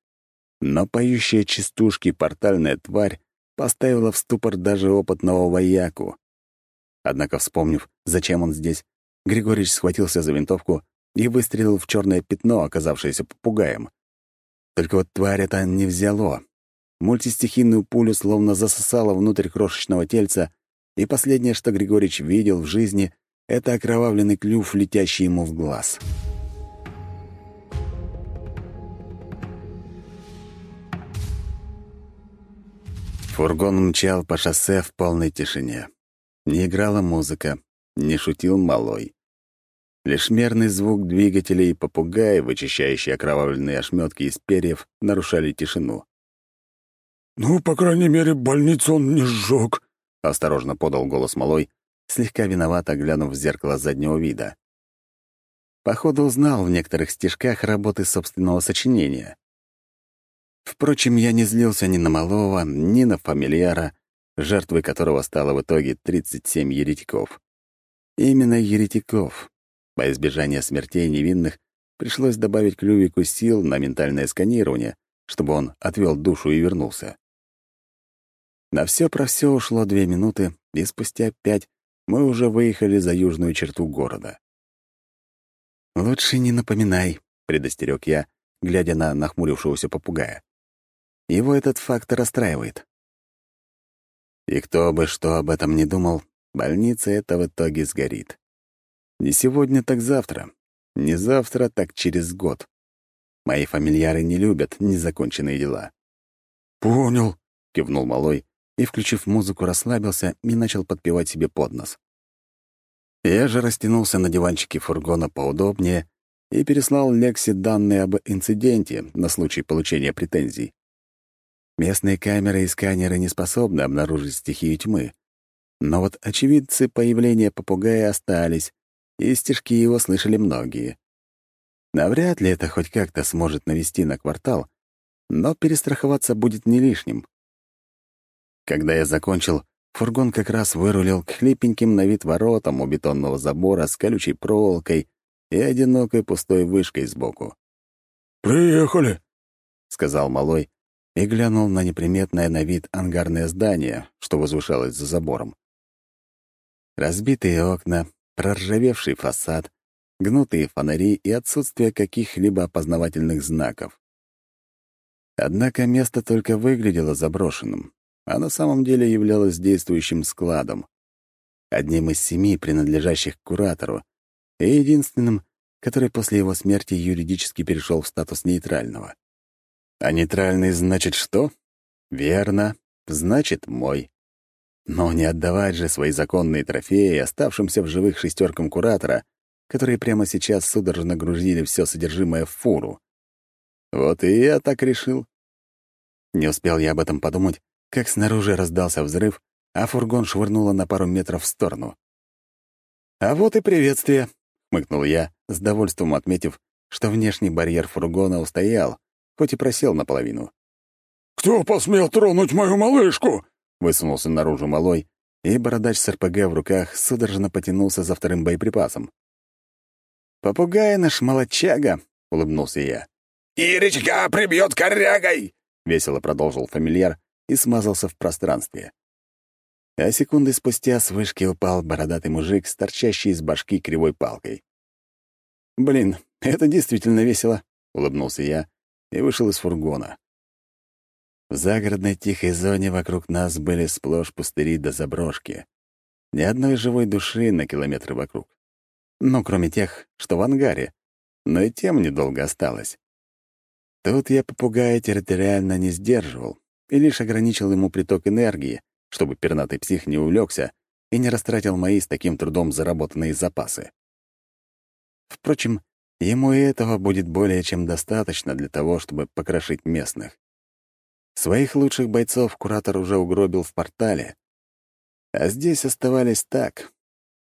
но поющая частушки портальная тварь поставила в ступор даже опытного вояку. Однако, вспомнив, зачем он здесь, Григорьевич схватился за винтовку и выстрелил в черное пятно, оказавшееся попугаем. Только вот тварь это не взяло. Мультистихийную пулю словно засосало внутрь крошечного тельца, и последнее, что Григорьевич видел в жизни, это окровавленный клюв, летящий ему в глаз. Фургон мчал по шоссе в полной тишине. Не играла музыка, не шутил малой. Лишь мерный звук двигателей и попугаи, вычищающие окровавленные ошметки из перьев, нарушали тишину. «Ну, по крайней мере, больницу он не сжег», — осторожно подал голос малой, слегка виновато глянув в зеркало заднего вида. Походу, узнал в некоторых стишках работы собственного сочинения. Впрочем, я не злился ни на малого, ни на фамильяра, жертвой которого стало в итоге 37 еретиков. Именно еретиков, во избежание смертей невинных пришлось добавить клювику сил на ментальное сканирование, чтобы он отвел душу и вернулся. На все про все ушло две минуты, и спустя пять мы уже выехали за южную черту города. «Лучше не напоминай», — предостерег я, глядя на нахмурившегося попугая. Его этот факт расстраивает. И кто бы что об этом не думал, больница эта в итоге сгорит. Не сегодня, так завтра. Не завтра, так через год. Мои фамильяры не любят незаконченные дела. «Понял», — кивнул малой и, включив музыку, расслабился и начал подпевать себе под нос. Я же растянулся на диванчике фургона поудобнее и переслал Лекси данные об инциденте на случай получения претензий. Местные камеры и сканеры не способны обнаружить стихию тьмы. Но вот очевидцы появления попугая остались, и стишки его слышали многие. Навряд ли это хоть как-то сможет навести на квартал, но перестраховаться будет не лишним. Когда я закончил, фургон как раз вырулил к хлипеньким на вид воротам у бетонного забора с колючей проволокой и одинокой пустой вышкой сбоку. «Приехали», — сказал малой и глянул на неприметное на вид ангарное здание, что возвышалось за забором. Разбитые окна, проржавевший фасад, гнутые фонари и отсутствие каких-либо опознавательных знаков. Однако место только выглядело заброшенным, а на самом деле являлось действующим складом, одним из семи, принадлежащих куратору, и единственным, который после его смерти юридически перешел в статус нейтрального. А нейтральный значит что? Верно, значит мой. Но не отдавать же свои законные трофеи оставшимся в живых шестеркам куратора, которые прямо сейчас судорожно грузили все содержимое в фуру. Вот и я так решил. Не успел я об этом подумать, как снаружи раздался взрыв, а фургон швырнуло на пару метров в сторону. «А вот и приветствие», — хмыкнул я, с довольством отметив, что внешний барьер фургона устоял, хоть и просел наполовину. «Кто посмел тронуть мою малышку?» — высунулся наружу малой и бородач с РПГ в руках судорожно потянулся за вторым боеприпасом. «Попугай наш молодчага!» — улыбнулся я. «Иричка прибьет корягой!» — весело продолжил фамильяр и смазался в пространстве. А секунды спустя с вышки упал бородатый мужик, торчащий из башки кривой палкой. «Блин, это действительно весело», — улыбнулся я и вышел из фургона. В загородной тихой зоне вокруг нас были сплошь пустыри до заброшки. Ни одной живой души на километры вокруг. Ну, кроме тех, что в ангаре. Но и тем недолго осталось. Тут я попугая территориально не сдерживал и лишь ограничил ему приток энергии, чтобы пернатый псих не увлекся и не растратил мои с таким трудом заработанные запасы. Впрочем, ему и этого будет более чем достаточно для того, чтобы покрошить местных. Своих лучших бойцов куратор уже угробил в портале. А здесь оставались так.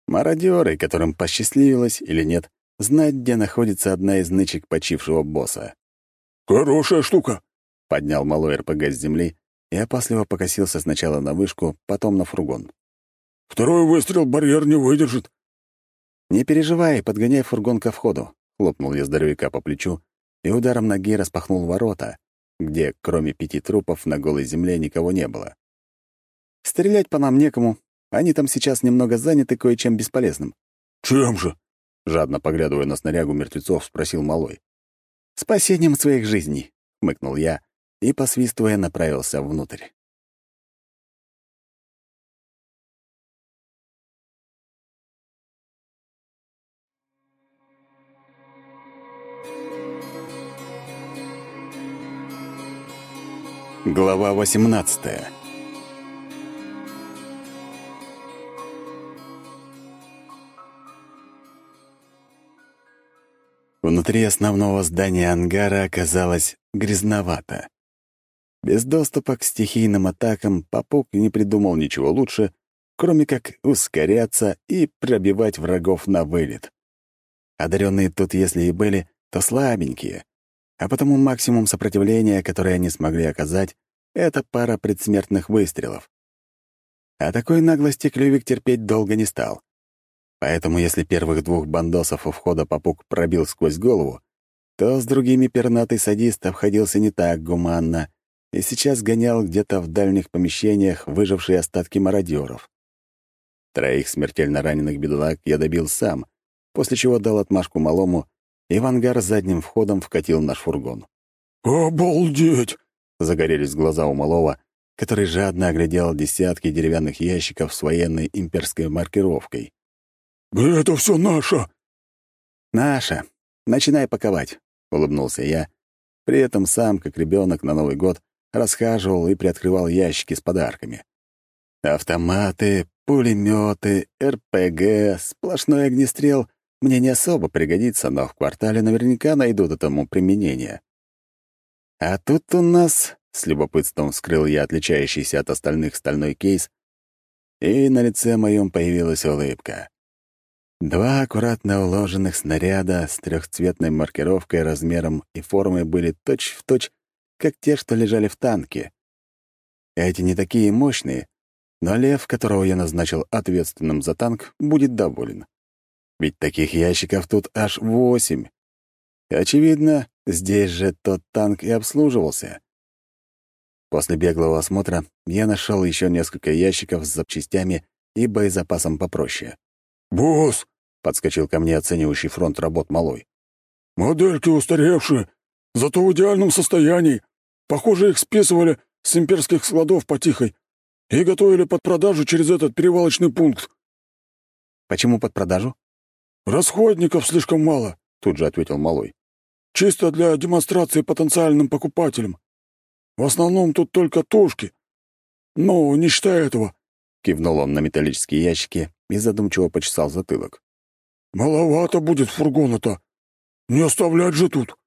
Мародеры, которым посчастливилось или нет, знать, где находится одна из нычек почившего босса. «Хорошая штука!» — поднял малой РПГ с земли и опасливо покосился сначала на вышку, потом на фургон. «Второй выстрел барьер не выдержит». «Не переживай, подгоняй фургон ко входу», — хлопнул я здоровяка по плечу и ударом ноги распахнул ворота, где, кроме пяти трупов, на голой земле никого не было. «Стрелять по нам некому. Они там сейчас немного заняты кое-чем бесполезным». «Чем же?» — жадно поглядывая на снарягу мертвецов, спросил Малой. «Спасением своих жизней», — хмыкнул я и, посвистывая, направился внутрь. Глава 18 Внутри основного здания ангара оказалось грязновато. Без доступа к стихийным атакам Попук не придумал ничего лучше, кроме как ускоряться и пробивать врагов на вылет. Одаренные тут, если и были, то слабенькие — а потому максимум сопротивления, которое они смогли оказать, — это пара предсмертных выстрелов. А такой наглости Клювик терпеть долго не стал. Поэтому если первых двух бандосов у входа попук пробил сквозь голову, то с другими пернатый садист обходился не так гуманно и сейчас гонял где-то в дальних помещениях выжившие остатки мародеров. Троих смертельно раненых бедолаг я добил сам, после чего дал отмашку малому и в ангар задним входом вкатил наш фургон. «Обалдеть!» — загорелись глаза у малого, который жадно оглядел десятки деревянных ящиков с военной имперской маркировкой. «Это все наше!» «Наше. Начинай паковать», — улыбнулся я. При этом сам, как ребенок на Новый год, расхаживал и приоткрывал ящики с подарками. Автоматы, пулеметы, РПГ, сплошной огнестрел мне не особо пригодится, но в квартале наверняка найдут этому применение. А тут у нас, с любопытством вскрыл я отличающийся от остальных стальной кейс, и на лице моем появилась улыбка. Два аккуратно уложенных снаряда с трехцветной маркировкой размером и формой были точь-в-точь, точь, как те, что лежали в танке. Эти не такие мощные, но лев, которого я назначил ответственным за танк, будет доволен. Ведь таких ящиков тут аж восемь. очевидно, здесь же тот танк и обслуживался. После беглого осмотра я нашел еще несколько ящиков с запчастями и боезапасом попроще. «Босс!» — подскочил ко мне оценивающий фронт работ малой. «Модельки устаревшие, зато в идеальном состоянии. Похоже, их списывали с имперских складов потихой и готовили под продажу через этот перевалочный пункт». «Почему под продажу?» «Расходников слишком мало», — тут же ответил Малой. «Чисто для демонстрации потенциальным покупателям. В основном тут только тушки. Но не считая этого», — кивнул он на металлические ящики и задумчиво почесал затылок. «Маловато будет фургона-то. Не оставлять же тут».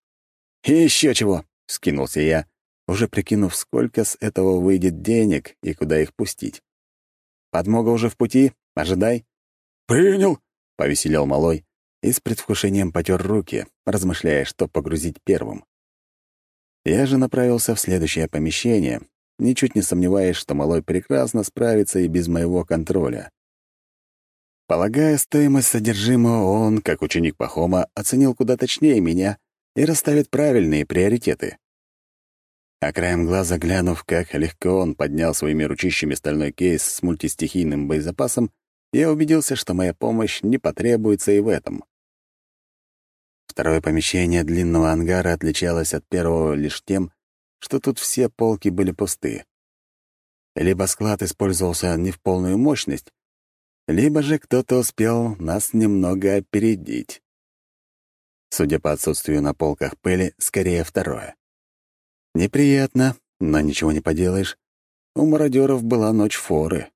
«И еще чего», — скинулся я, уже прикинув, сколько с этого выйдет денег и куда их пустить. «Подмога уже в пути? Ожидай». «Принял», Повеселел малой и с предвкушением потер руки, размышляя, что погрузить первым. Я же направился в следующее помещение, ничуть не сомневаясь, что малой прекрасно справится и без моего контроля. Полагая стоимость содержимого, он, как ученик Пахома, оценил куда точнее меня и расставит правильные приоритеты. А краем глаза глянув, как легко он поднял своими ручищами стальной кейс с мультистихийным боезапасом, я убедился, что моя помощь не потребуется и в этом. Второе помещение длинного ангара отличалось от первого лишь тем, что тут все полки были пусты. Либо склад использовался не в полную мощность, либо же кто-то успел нас немного опередить. Судя по отсутствию на полках пыли, скорее второе. Неприятно, но ничего не поделаешь. У мародеров была ночь форы.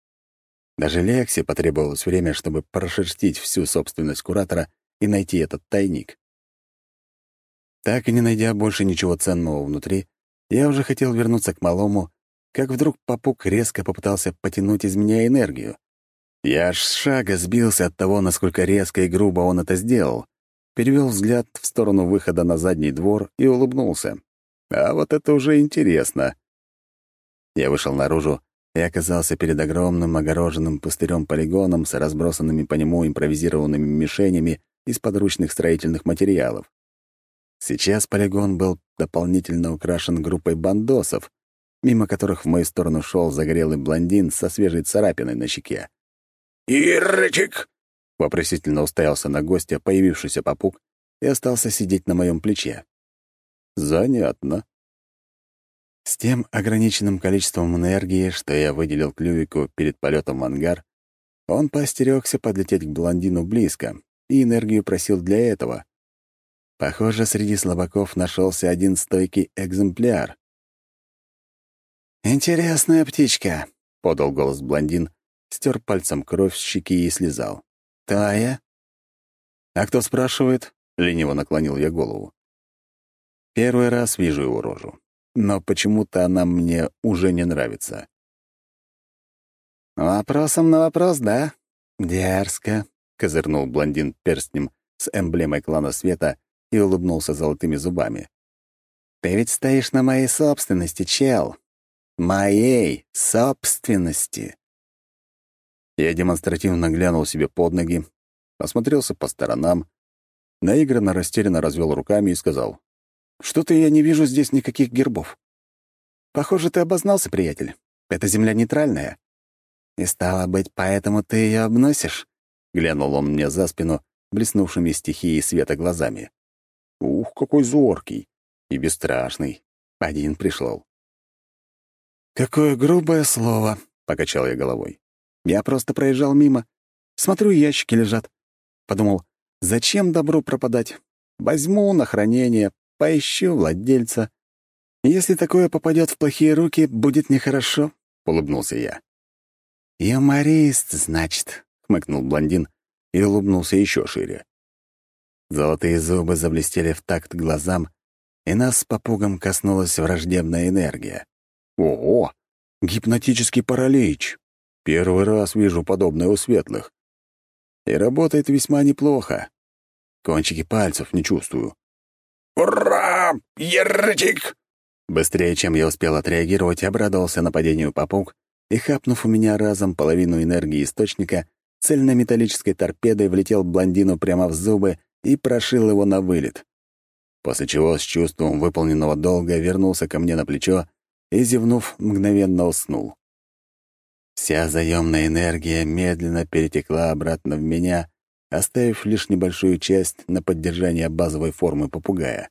Даже Лексе потребовалось время, чтобы прошерстить всю собственность куратора и найти этот тайник. Так и не найдя больше ничего ценного внутри, я уже хотел вернуться к малому, как вдруг попук резко попытался потянуть из меня энергию. Я аж с шага сбился от того, насколько резко и грубо он это сделал, перевел взгляд в сторону выхода на задний двор и улыбнулся. А вот это уже интересно. Я вышел наружу и оказался перед огромным огороженным пустырем-полигоном с разбросанными по нему импровизированными мишенями из подручных строительных материалов. Сейчас полигон был дополнительно украшен группой бандосов, мимо которых в мою сторону шел загорелый блондин со свежей царапиной на щеке. «Ирчик!» — вопросительно уставился на гостя, появившийся попуг, и остался сидеть на моем плече. «Занятно». С тем ограниченным количеством энергии, что я выделил Клювику перед полетом в ангар, он поостерегся подлететь к блондину близко и энергию просил для этого. Похоже, среди слабаков нашелся один стойкий экземпляр. «Интересная птичка», — подал голос блондин, стер пальцем кровь с щеки и слезал. «Тая?» «А кто спрашивает?» — лениво наклонил я голову. Первый раз вижу его рожу, но почему-то она мне уже не нравится. «Вопросом на вопрос, да? Дерзко», — козырнул блондин перстнем с эмблемой клана света и улыбнулся золотыми зубами. «Ты ведь стоишь на моей собственности, чел. Моей собственности!» Я демонстративно глянул себе под ноги, осмотрелся по сторонам, наигранно растерянно развел руками и сказал, «Что-то я не вижу здесь никаких гербов. Похоже, ты обознался, приятель. Эта земля нейтральная. И стало быть, поэтому ты ее обносишь?» Глянул он мне за спину, блеснувшими стихией света глазами. Ух, какой зоркий и бесстрашный. Один пришел. «Какое грубое слово», — покачал я головой. «Я просто проезжал мимо. Смотрю, ящики лежат. Подумал, зачем добру пропадать? Возьму на хранение, поищу владельца. Если такое попадет в плохие руки, будет нехорошо», — улыбнулся я. «Юморист, значит», — хмыкнул блондин и улыбнулся еще шире. Золотые зубы заблестели в такт глазам, и нас с попугом коснулась враждебная энергия. Ого! Гипнотический паралич! Первый раз вижу подобное у светлых. И работает весьма неплохо. Кончики пальцев не чувствую. «Ура! Ержик!» Быстрее, чем я успел отреагировать, обрадовался нападению попуг и, хапнув у меня разом половину энергии источника, цельнометаллической торпедой влетел блондину прямо в зубы и прошил его на вылет. После чего с чувством выполненного долга вернулся ко мне на плечо и, зевнув, мгновенно уснул. Вся заемная энергия медленно перетекла обратно в меня, оставив лишь небольшую часть на поддержание базовой формы попугая.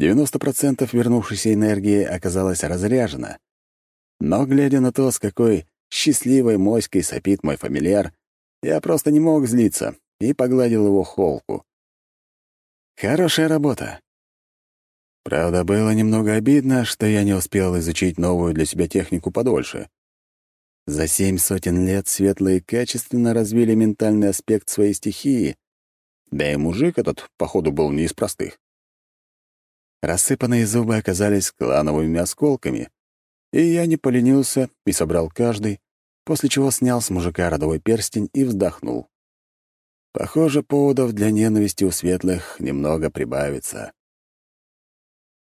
90% вернувшейся энергии оказалась разряжена. Но, глядя на то, с какой счастливой моськой сопит мой фамильяр, я просто не мог злиться и погладил его холку. Хорошая работа. Правда, было немного обидно, что я не успел изучить новую для себя технику подольше. За семь сотен лет светлые качественно развили ментальный аспект своей стихии, да и мужик этот, походу, был не из простых. Рассыпанные зубы оказались клановыми осколками, и я не поленился и собрал каждый, после чего снял с мужика родовой перстень и вздохнул. Похоже, поводов для ненависти у светлых немного прибавится.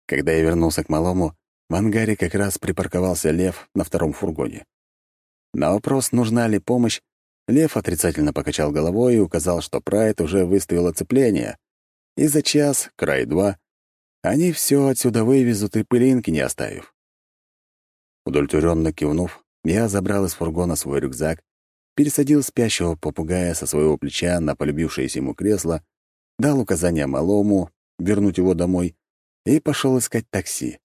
Когда я вернулся к малому, в ангаре как раз припарковался Лев на втором фургоне. На вопрос, нужна ли помощь, Лев отрицательно покачал головой и указал, что Прайд уже выставил оцепление, и за час, край два, они все отсюда вывезут и пылинки не оставив. Удовлетворенно кивнув, я забрал из фургона свой рюкзак, пересадил спящего попугая со своего плеча на полюбившееся ему кресло, дал указание малому вернуть его домой и пошел искать такси.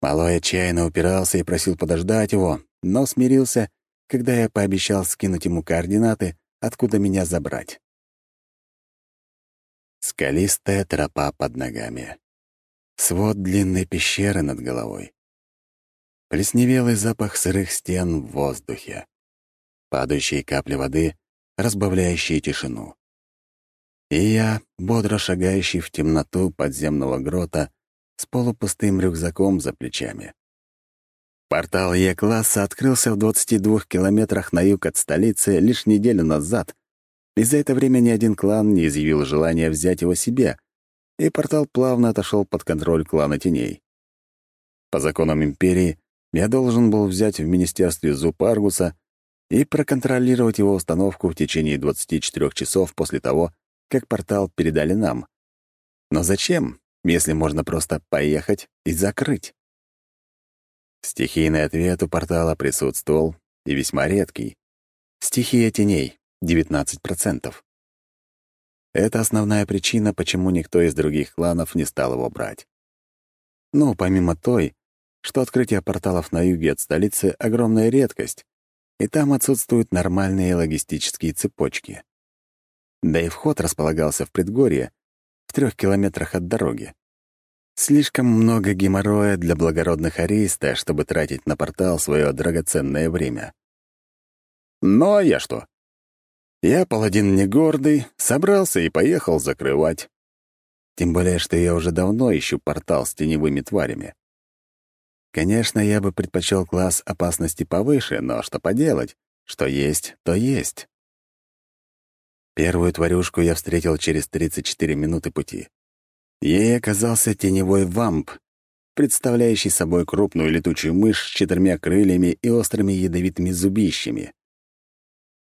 Малой отчаянно упирался и просил подождать его, но смирился, когда я пообещал скинуть ему координаты, откуда меня забрать. Скалистая тропа под ногами. Свод длинной пещеры над головой. Плесневелый запах сырых стен в воздухе падающие капли воды, разбавляющие тишину. И я, бодро шагающий в темноту подземного грота, с полупустым рюкзаком за плечами. Портал Е-класса открылся в 22 километрах на юг от столицы лишь неделю назад, и за это время ни один клан не изъявил желания взять его себе, и портал плавно отошел под контроль клана Теней. По законам Империи я должен был взять в Министерстве Зупаргуса и проконтролировать его установку в течение 24 часов после того, как портал передали нам. Но зачем, если можно просто поехать и закрыть? Стихийный ответ у портала присутствовал, и весьма редкий. Стихия теней — 19%. Это основная причина, почему никто из других кланов не стал его брать. Ну, помимо той, что открытие порталов на юге от столицы — огромная редкость, и там отсутствуют нормальные логистические цепочки. Да и вход располагался в предгорье, в трех километрах от дороги. Слишком много геморроя для благородных ариста, чтобы тратить на портал свое драгоценное время. Ну а я что? Я, паладин не гордый, собрался и поехал закрывать. Тем более, что я уже давно ищу портал с теневыми тварями. Конечно, я бы предпочел класс опасности повыше, но что поделать? Что есть, то есть. Первую тварюшку я встретил через 34 минуты пути. Ей оказался теневой вамп, представляющий собой крупную летучую мышь с четырьмя крыльями и острыми ядовитыми зубищами.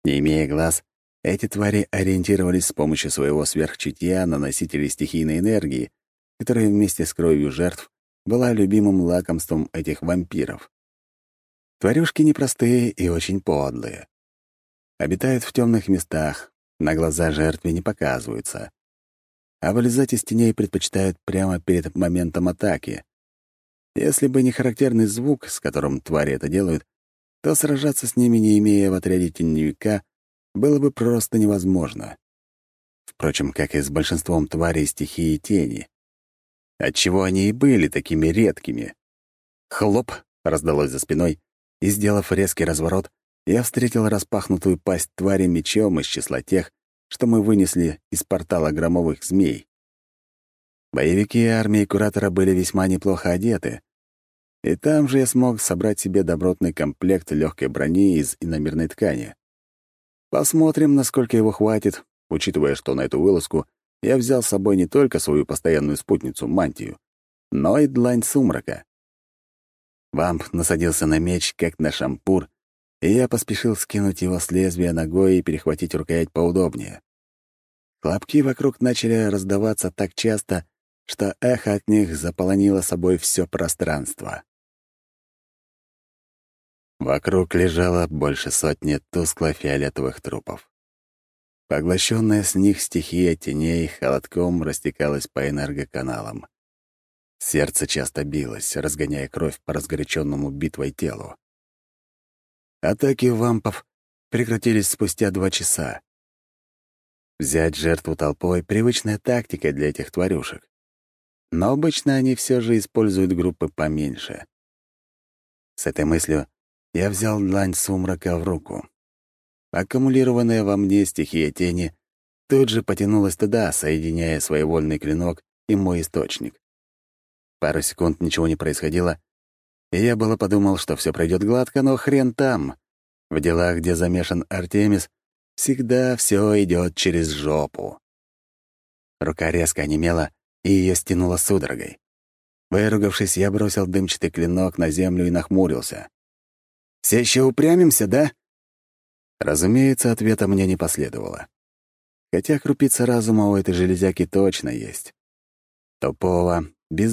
Не имея глаз, эти твари ориентировались с помощью своего сверхчутья на носителей стихийной энергии, которые вместе с кровью жертв была любимым лакомством этих вампиров. Тварюшки непростые и очень подлые. Обитают в темных местах, на глаза жертве не показываются. А вылезать из теней предпочитают прямо перед моментом атаки. Если бы не характерный звук, с которым твари это делают, то сражаться с ними, не имея в отряде теневика, было бы просто невозможно. Впрочем, как и с большинством тварей стихии тени отчего они и были такими редкими. Хлоп раздалось за спиной, и, сделав резкий разворот, я встретил распахнутую пасть твари мечом из числа тех, что мы вынесли из портала громовых змей. Боевики армии Куратора были весьма неплохо одеты, и там же я смог собрать себе добротный комплект легкой брони из иномерной ткани. Посмотрим, насколько его хватит, учитывая, что на эту вылазку я взял с собой не только свою постоянную спутницу, мантию, но и длань сумрака. Вамп насадился на меч, как на шампур, и я поспешил скинуть его с лезвия ногой и перехватить рукоять поудобнее. Хлопки вокруг начали раздаваться так часто, что эхо от них заполонило собой все пространство. Вокруг лежало больше сотни тускло-фиолетовых трупов. Поглощенная с них стихия теней холодком растекалась по энергоканалам. Сердце часто билось, разгоняя кровь по разгоряченному битвой телу. Атаки вампов прекратились спустя два часа. Взять жертву толпой — привычная тактика для этих тварюшек. Но обычно они все же используют группы поменьше. С этой мыслью я взял длань сумрака в руку. Аккумулированная во мне стихия тени тут же потянулась туда, соединяя своевольный клинок и мой источник. Пару секунд ничего не происходило, я было подумал, что все пройдет гладко, но хрен там. В делах, где замешан Артемис, всегда все идет через жопу. Рука резко онемела, и ее стянуло судорогой. Выругавшись, я бросил дымчатый клинок на землю и нахмурился. «Все еще упрямимся, да?» Разумеется, ответа мне не последовало. Хотя крупица разума у этой железяки точно есть. Тупого, без